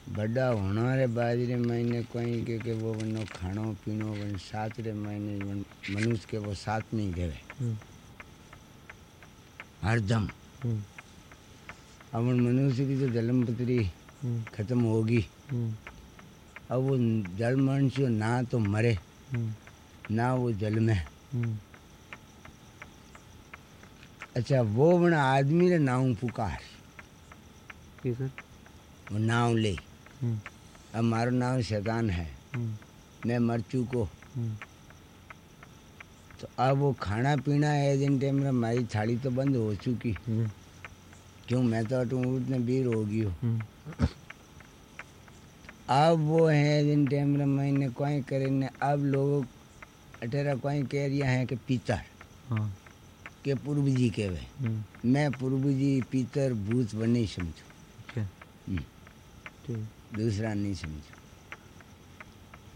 बड़ा होना रे बाद रे महीने कहीं के वो बनो खानो पीनो बन सात रे महीने मनुष्य के वो साथ नहीं देवे। हम्म। हरदम हम्म। अब मनुष्य की जो जलमपत्री हम्म। खत्म होगी अब वो जल मनुष्य ना तो मरे ना वो जल में अच्छा वो बना आदमी रे नाव पुकार। वो नाव ले। अब मारो नाम शैतान है। मैं मर चुको। तो अब वो खाना पीना है दिन टाइम में मारी थाली तो बंद हो चुकी। क्यों? मैं तो अटू उतने बीर होगी हो। अब वो है दिन टाइम में मैंने कोई करे ने अब लोग अटेरा कोई कह रिया है कि पीतर के पूर्व जी के वे मैं पूर्व जी पीतर भूत बने समझू। ठीक। हम्म। दूसरा नहीं समझो।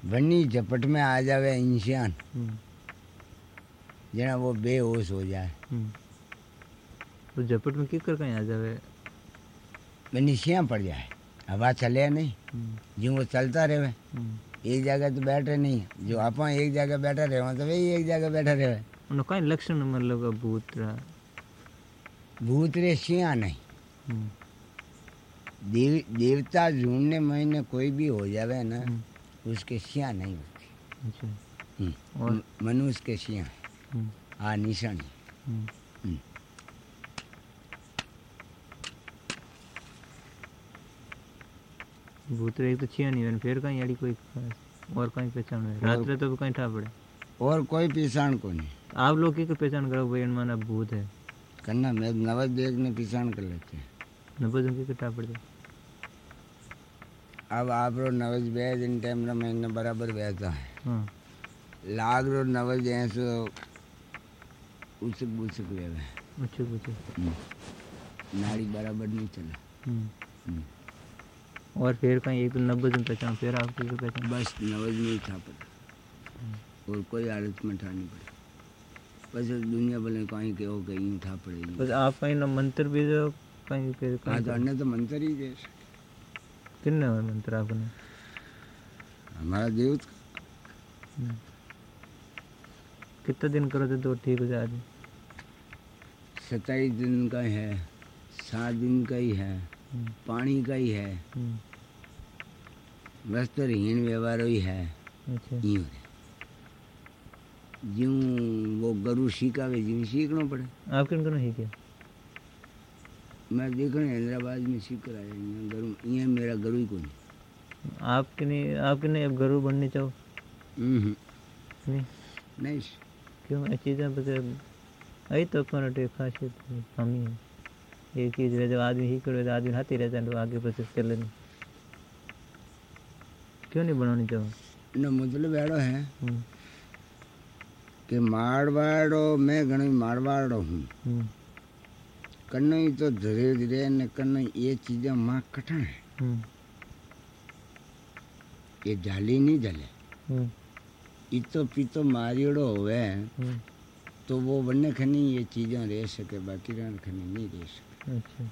बनी झपट में आ जावे इंसान। हम्म। जना वो बेहोश हो जाए। हम्म। तो झपट में क्यों कर कहीं आ जावे? बन्नी सियाँ पड़ जाए। हवा चले नहीं। हम्म। जो वो चलता रहे। एक जगह तो बैठे नहीं। जो आप एक जगह बैठा रहे तो वही एक जगह बैठा रहे। उनका लक्षण मतलब भूत रहा? भूत रे सिया नहीं। देव देवता ढूँढने महीने कोई भी हो जावे ना हम्म। उसके सिया नहीं होती। अच्छा। हम्म। और? मनुष्य के सिया हम्म। आ निशानी भूत तो एक तो छिया नहीं फिर कहीं अड़ी कोई और कहीं पहचान है रात तो कहीं ठा पड़े। और कोई पहचान को नहीं। आप लोग की पहचान करो भाई माना भूत है। करना मैं नवज देख ने पहचान कर लेते हैं। नवज उनकी कटा पड़ते। अब आप रो नवज बैज इन टाइम रो महीने बराबर बहता है। हाँ लाग रो नवज ऐसो उछक बुछक ले पूछो पूछो नाड़ी बराबर नहीं चले। हम्म। हम्म। और फिर कहीं एक तो नब्बे दिन पहचान फिर आपकी की पहचान? बस नवज नहीं था पड़ा और कोई हालत में ठा नहीं पड़ा। बस दुनिया भले कहीं के हो कहीं था पड़ेगी बस आप कहीं ना मंत्र भी दो कहीं फिर हाँ कहीं तो अन्य तो मंत्र ही जैसे हुए मंत्र आपने? हमारा देवत हम्म। कितने दिन करो तो ठीक हो जाए सत्ताईस दिन का ही है सात दिन का ही है हम्म, पानी का ही है। हम्म, वस्त्रहीन व्यवहार ही है। अच्छा। यूँ वो गरु सीखावे ज्यों सीखना पड़े। आप किन करो ही क्या? मैं देखने हैदराबाद में शिफ्ट कराया गरु यहाँ मेरा गरु ही कोई आपके नहीं आपके नहीं अब गरु बनने चाहो? नहीं। नहीं। क्यों? अच्छी तरह पता यही तो कौन खासियत कमी है ये चीज़ है जब आदमी ही करो तो आदमी हाथ ही रहता है तो आगे प्रोसेस कर लेना। क्यों नहीं बनानी चाहो? ना मतलब एड़ो है हम्म। कि मारवाड़ो मैं घणो मारवाड़ो हूँ। हम्म। करनी तो धीरे धीरे ने करनी ये चीज़ें माँ कठिन है हम्म। ये जाली नहीं जले। हम्म। इतो पीतो मारियोड़ो हुए हम्म। तो वो बनने खनी ये चीज़ें रह सके बाकी रहने खनी नहीं रह सके। अच्छा।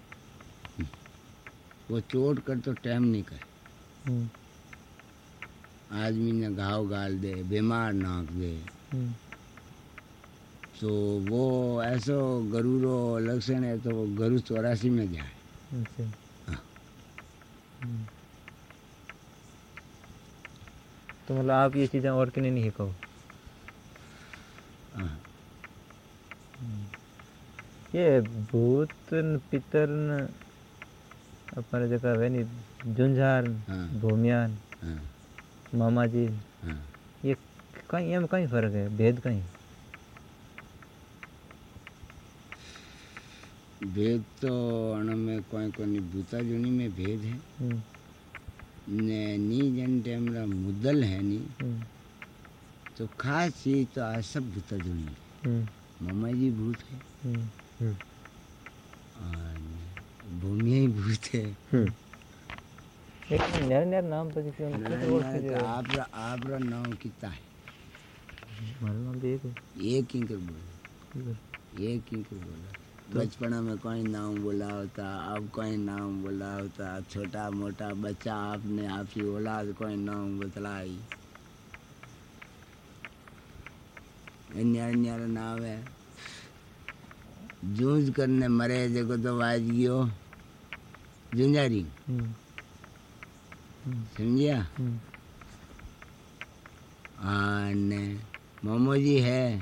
वो चोट कर तो टाइम नहीं कर। आदमी ने घाव गाल दे बीमार नाक दे। तो वो ऐसो गरुरो लक्षण है तो वो गरु चौरासी में जाए अच्छा। हाँ। हम्म। तो मतलब आप ये चीज़ें और किन्हें नहीं कहो? हाँ। ये भूत पितर अपने जगह है नहीं झुंझार हाँ। भूमियान मामा जी। ये कहीं एम कहीं फ़र्क है? भेद कहीं? भेद तो अण में कोई कोई भूता जुनी में भेद है। हम्म, ने नी जन टेमरा मुदल है नी। हम्म, तो खास चीज़ तो आज सब भूता जुनी मम्मा जी भूत है। हम्म, और भूमिया ही भूत है। नया नया नाम तो किसी से जो- आपरा आपरा नाम कितना है? हमारा नाम तो एक है। एक ही कर बोला। एक ही कर बोला। तो- बचपन में कोई नाम बोला होता अब कोई नाम बोला होता छोटा मोटा बच्चा आपने आपकी औलाद कोई नाम बतलाई। न्यार नाम है। जूझ करने मरे देखो तो वाजगियो जुंजारी हम्म। हम्म। समझिया? हम्म। हाँ मोमो जी है।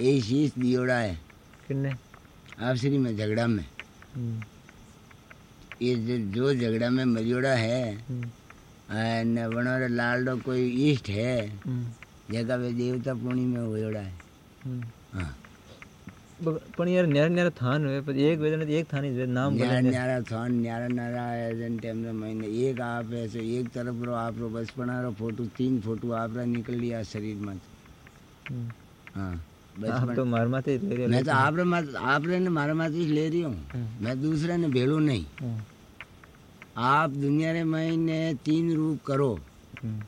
ये शीश दियोड़ा है। किन्ने? आपसरी में झगड़ा में हम्म, ये जो जो झगड़ा में मरियोड़ा है हम्म, અને વણોરે લાલડો કોઈ ઈષ્ટ है हम्म, जगह पे देवता पुणी में होयोड़ा है हम्म। हाँ ब- पण यार न्यारा न्यारा थान हुए पर एक वेदन एक थान ही नाम न्यारा बोले न्यारा थान न्यारा न्यारा आयोजन टाइम रे महीने एक आप ऐसे एक तरफ रो आप रो बचपना रो फोटो तीन फोटो में बचपन तो मार माते ले रहे मैं तो आप मत ने मारा माती ले रही हूँ। हम्म। मैं दूसरे ने भेड़ू नहीं। हम्म, आप दुनिया रे महीने तीन रूप करो। हम्म,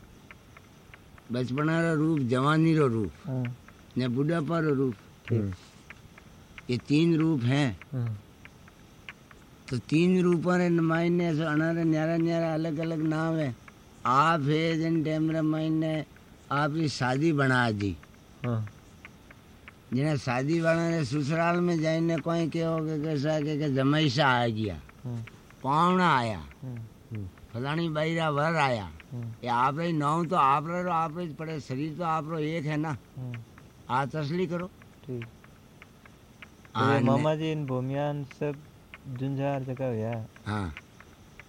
बचपना रो रूप जवानी रो रूप ने बुढ़ापा रो रूप। ये तीन रूप हैं। हाँ, तो तीन रूपों रे मायने से अनारे न्यारा न्यारा अलग अलग नाम है। आप है जिन टाइम रे मायने आपकी शादी बना दी। हाँ, जिन्हें शादी बना रे ससुराल में जाइने कोई कहो के कैसा के, के जमैसा आ गया। हाँ, पावना आया? हाँ, फलानी बाईरा वर आया। हाँ, ये आप रे नाम तो आप रे आप रे पड़े शरीर तो आप रो एक है ना। हाँ, आ तसली करो। ठीक। तो हाँ, ने- मामा जी इन भूमियान सब झुंझार जगह हुआ हाँ।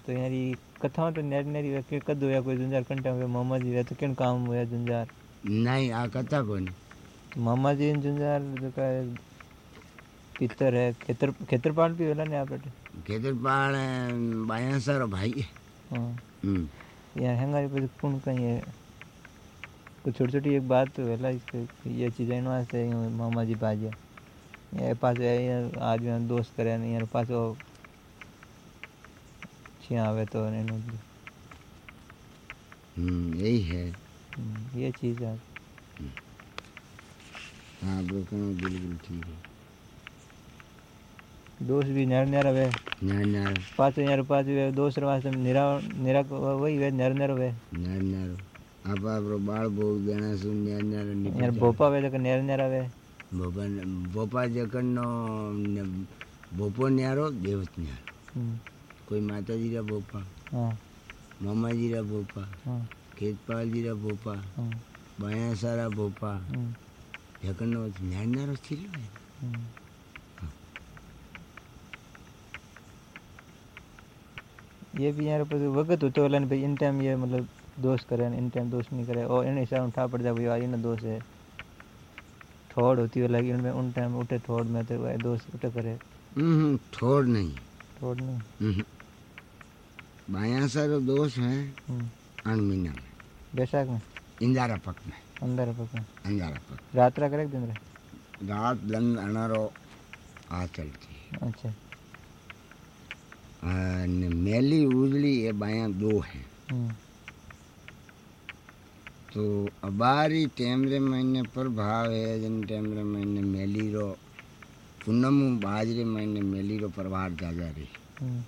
तो यार ये कथाओं तो न्यारी हुआ कि कद हुआ कोई झुंझार कंटा हुआ मामा जी हुआ तो किन काम हुआ झुंझार? नहीं आ कथा कोनी तो मामा जी झुंझार जगह पितर है खेतर खेतरपाल भी होला ने आप बेटे खेतरपाल बाया सारो भाई। है। हाँ हम्म। यहाँ पे कौन कहीं है कुछ छोटी छोटी एक बात तो वेला इसके ये चीज़ें वास्ते मामा जी बाजिया ये पास आज आदमी दोस्त करे ने यार पास छिया आवे तो ने हम्म यही है। हम्म, ये चीज़ है। हाँ बिल्कुल बिल्कुल ठीक है। दोस्त भी न्यार न्यार वे। पास यार पास वे दोस्त वास्ते निरा निरा वही वे न्यार न्यार वे। न्यार न्यार आप आप रो बाल भोग देना सुन न्यार न्यार यार भोपा वे तो न्यार न्यार वे। भोपा भोपा जकन नो भोपो न्यारो देवत न्यारो। हम्म, कोई माता जी रा भोपा हाँ। मामा जी रा भोपा हाँ। खेतपाल जी रा भोपा हाँ। बाया सारा भोपा हम्म, न्यारो थी हम्म। ये भी यार पर वक्त होते वाला ने भाई इन टाइम ये मतलब दोस्त करे इन टाइम दोस्त नहीं करे। और इन हिसाब उठा पड़ जाए भाई आज इन दोस्त है। थोड़ होती है लगी उनमें उन टाइम उठे थोड़ में तो वह दोस्त उठे करे। हम्म नहीं। थोड़ नहीं। हम्म। बाया सारो दोष है हम्म, अण महीना में बैसाख में? इंदारा पक में। अंदर पकड़ अंदारा पक रात्रा करे दिन रे रात लन अनारो आ चलती अच्छा અને મેલી ઉજળી એ બાયા દો હે हम्म તો અબારી ટેમરે મહિને પર ભાવ હે જન ટેમરે મહિને મેલી રો પૂનમ બાજરે મહિને મેલી રો પરવાર જાજા રહી हम्म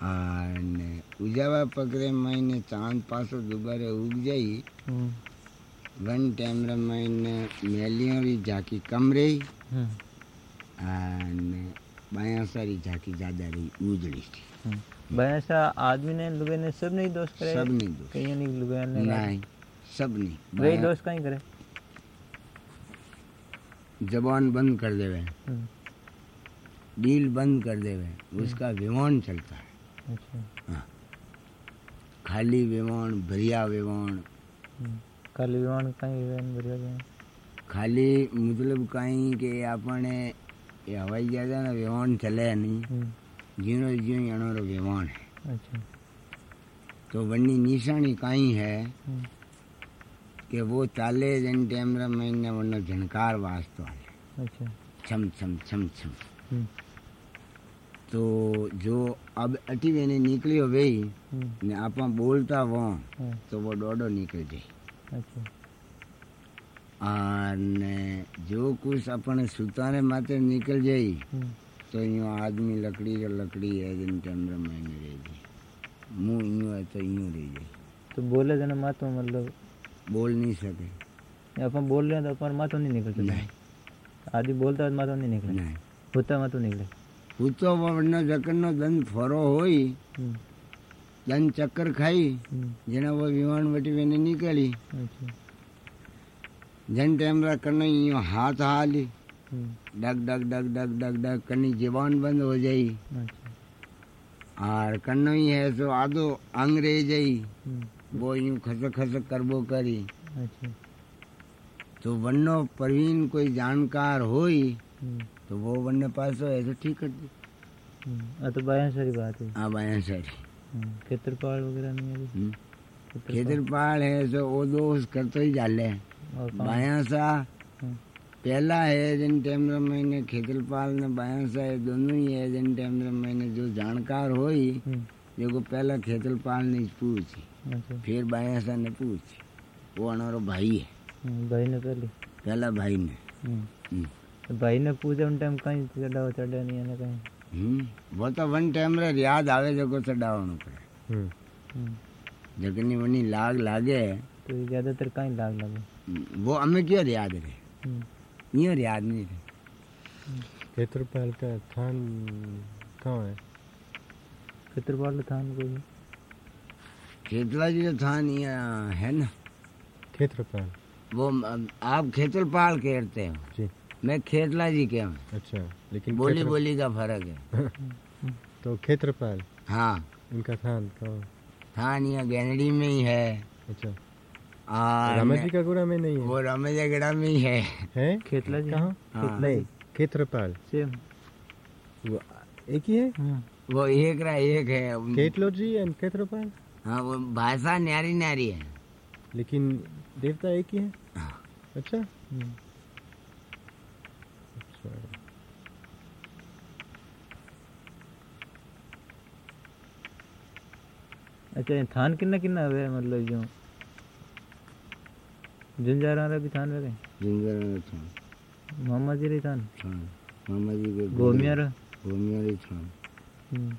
અને ઉજાવા પગરે મહિને ચાંદ પાછો દુબારે ઉગ જાય हम्म વન ટેમરે મહિને મેલીઓરી ઝાંકી કમ રહી हम्म અને બાયા સારી ઝાંકી જાજા રહી ઉજળી हम्म बैसा आदमी ने लुगे ने सब नहीं दोस्त करे સબની દો कहीं नहीं लुगे ने નહીં સબની वही दोस्त कहीं करे जबान बंद कर देवे हम्म डील बंद कर देवे उसका विमान चलता है अच्छा अच्छा। खाली विमान भरिया विमान खाली विमान कहीं विमान भरिया विमान खाली मतलब कहीं के आपने ये हवाई जहाज़ ना विमान चले नहीं। जीनो जीव यानो रो विमान है। अच्छा। तो वन्नी निशानी कहीं है कि वो चाले जन टेमरा महीने वरना झनकार वास्तव है। अच्छा। छम छम छम छम। हम्म तो जो अब अटी वेने निकली हो वही हम्म ने आपा बोलता वो हाँ, तो वो डोडो निकल जाए अच्छा અને જો કુછ આપણે સુતાને માથે નીકળ જાય हम्म તો અહીંયા આદમી લકડી રે લકડી है जिन टाइम रे महीने रह जाए मुंह यूं है तो यूं रह जाए तो बोले जना मातो मतलब बोल नहीं सके अपन बोल रहे हैं तो अपन मातो नहीं निकल सकता नहीं आदि बोलता है तो मातो नहीं निकले नहीं होता मातो निकले ઊંચો વર્ણ જકરનો દંત ફરો હોય દંત ચક્કર ખાઈ જેના પર વિમાન વટી એને નીકળી. જન ટેમરા કરના હાથ હાલી ડગ ડગ ડગ ડગ ડગ ડગ કરની જીવાન બંધ हो जाई और कन्नो ही है तो आदो अंग्रेज ही वो यूं खसक खसक करबो करी तो वन्नो परवीन कोई जानकार होई तो वो वन्ने पास है तो ठीक कर दी। हम्म आ तो बाया सारी बात है। हाँ बाया सारी हम्म खेतरपाल वगैरह नहीं है? हम्म। खेतरपाल? है तो वो दोस्त करते ही जाले और कौन? बाया सा हम्म, पहला है जिन टाइम रे मैंने खेतरपाल ने बाया सा ये दोनों ही है जिन टाइम रे मैंने जो जानकार होई हम्म, देखो पहला खेतरपाल ने पूछी अच्छा। फिर बाया सा ने पूछी। वो हमारो भाई है। हम्म, भाई ने पहले? पहला भाई ने। हम्म, हम्म। तो भाई ने पूछा उन टाइम कहीं चढ़ा चढ़ा नहीं है ना कहीं। हम्म, वो तो वन टाइम रे याद आवे जको चढ़ावनो पड़े। हम्म। हम्म, जकनी वनी लाग लागे। तो ज़्यादातर कहीं लाग लगे। वो हमें क्यों याद रहे हम्म, यूँ याद नहीं रहे खेतरपाल का थान कहाँ है? खेतरपाल था ना कोई खेतला जी तो था नहीं आ, है ना? खेतरपाल। वो आप खेतरपाल कहते हो? जी। मैं खेतला जी के हूँ। अच्छा लेकिन बोली खेतर- बोली का फ़र्क है। तो खेतरपाल हाँ। उनका थान कहाँ था नहीं गैनडी में ही है। अच्छा। और रामाजी का गुड़ा में नहीं है? वो रमेजगड़ा में ही है। है? खेतला जी। कहाँ? हाँ। नहीं खेतरपाल सेम। वो एक ही है? हम्म, वो एक रा एक है। केटलोजी एंड खेतरपाल हाँ वो भाषा न्यारी न्यारी है। लेकिन देवता एक ही है? हाँ। अच्छा। अच्छा अच्छा ये थान किन्ना किन्ना है मतलब जो झुंझारा रा भी थान वे जिंगर में था मामा जी रे थान? हाँ मामा जी के गोमिया रा? गोमिया री था हम्म,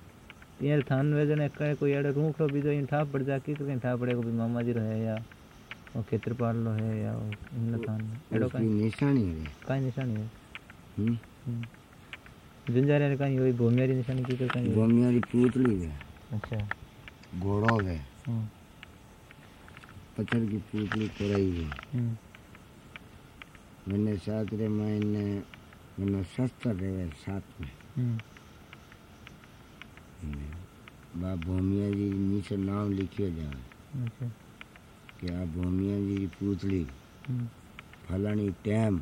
यार थान वे जने कहे कोई अड़े रूख रो भी जो इन ठा पड़ जाकी तो कहीं ठा पड़े को भी मामा जी रो है या और खेतरपाल रो है या इन थान एड़ो कहीं निशानी है कहीं निशानी है? हम्म? हम्म। झुंझारे रे कहीं वही गोमिया री निशानी की तो कहीं गोमिया री पुतली है। अच्छा। घोड़ो है हम्म, पत्थर की पुतली कराई है हम्म, मैंने साथ रे मैंने मैंने शस्त्र रहे साथ में। हम्म, बा भूमिया जी नीचे नाम लिखियो जाए कि आ भूमिया जी की पुतली फलानी टाइम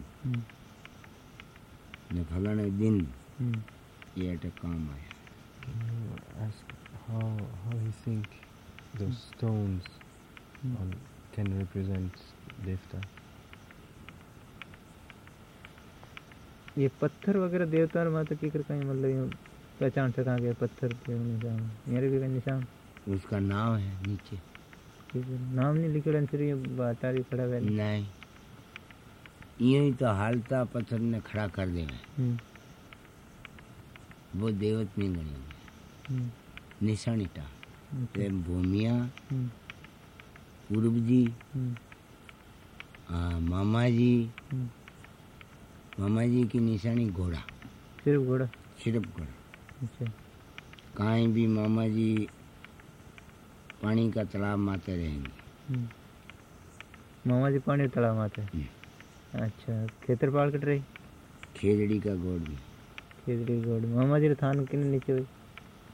ने फलाने दिन ये काम आया। How how he think those stones Hmm. on, can represent devta. ये पत्थर वगैरह देवता और माता की कहीं मतलब यूँ पहचान सका के पत्थर के निशान। मेरे भी निशान? उसका नाम है नीचे। नाम नहीं लिखे सिर्फ़ ये बातारी खड़ा है। नहीं। यूँ ही तो हालता पत्थर ने खड़ा कर देवे हम्म, वो देवत में गणी निशाणिटा then हम्म। भूमिया। हम्म। पूर्व जी हाँ हम्म। मामा जी मामा जी की निशानी घोड़ा। सिर्फ़ घोड़ा? सिर्फ़ घोड़ा। अच्छा। कहीं भी मामा जी पानी का तालाब माते रहेंगे। मामा जी पानी तालाब माते? अच्छा खेतर पाल कट रही? खेजड़ी का गोड़ भी। खेजड़ी गोड़। मामा जी थान के नीचे हुई?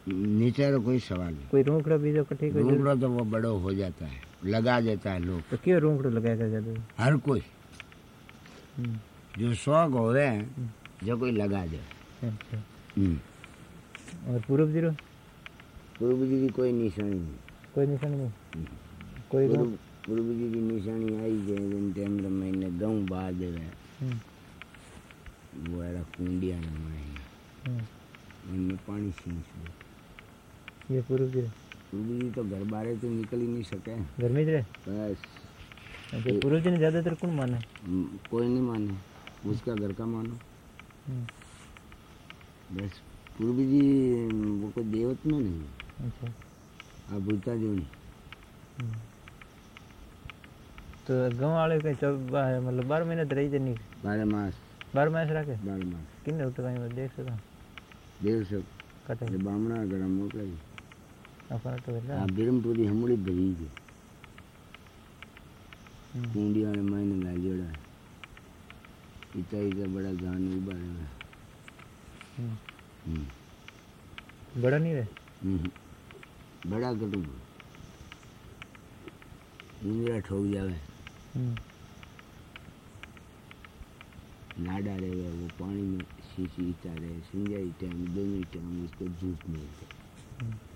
नीचे कोई सवाल नहीं। कोई रूखड़ा बीजो कट्ठी कोई रूखड़ा तो वो बड़ो हो जाता है लगा देता है लोग। तो क्यों कर जाते हो? हर कोई। हम्म, जो शौक होवे जो कोई लगा दे। अच्छा। हम्म। और पूरब ज़ीरो पूर्व जी की कोई निशानी नहीं। कोई निशान नहीं? कोई पूर्व जी की निशानी आई जिन टाइम महीने गहूँ बार देवे हम्म, वो एरा कुंडिया ने हम्म, उनमें पानी सींच ये पूरब ज़ीरो पूर्व तो घर बारे तो निकल ही नहीं सके। घर में ही रहे? बस। अच्छा पूरब जी ने ज़्यादातर कौन माना? हम्म, कोई नहीं माने। उसका घर का मानो। हम्म, बस पूर्व जी वो कोई देवत में नहीं अच्छा। आप भूता जो नहीं। हम्म। तो गाँव वाले कहीं चौब मतलब बारह महीने तो रही थे नहीं? बारह मास। बारह महीने रखे बारह मास। किन्ने उठ कहीं देख सका देव सौ। कटे। बामणा गरम मोकलाई अपना பெரும்பகுதி நம்முடைய பிரீஜ் कूडी वाले महीने ला जोड़ा इतना इतना बड़ा गान उबारे में बड़ा नहीं है बड़ा कटू मुंजरा ठोक जावे नाडा रहे वो पानी में सींची इता रहे संजय टाइम दोनों टाइम उसको धूप मिलते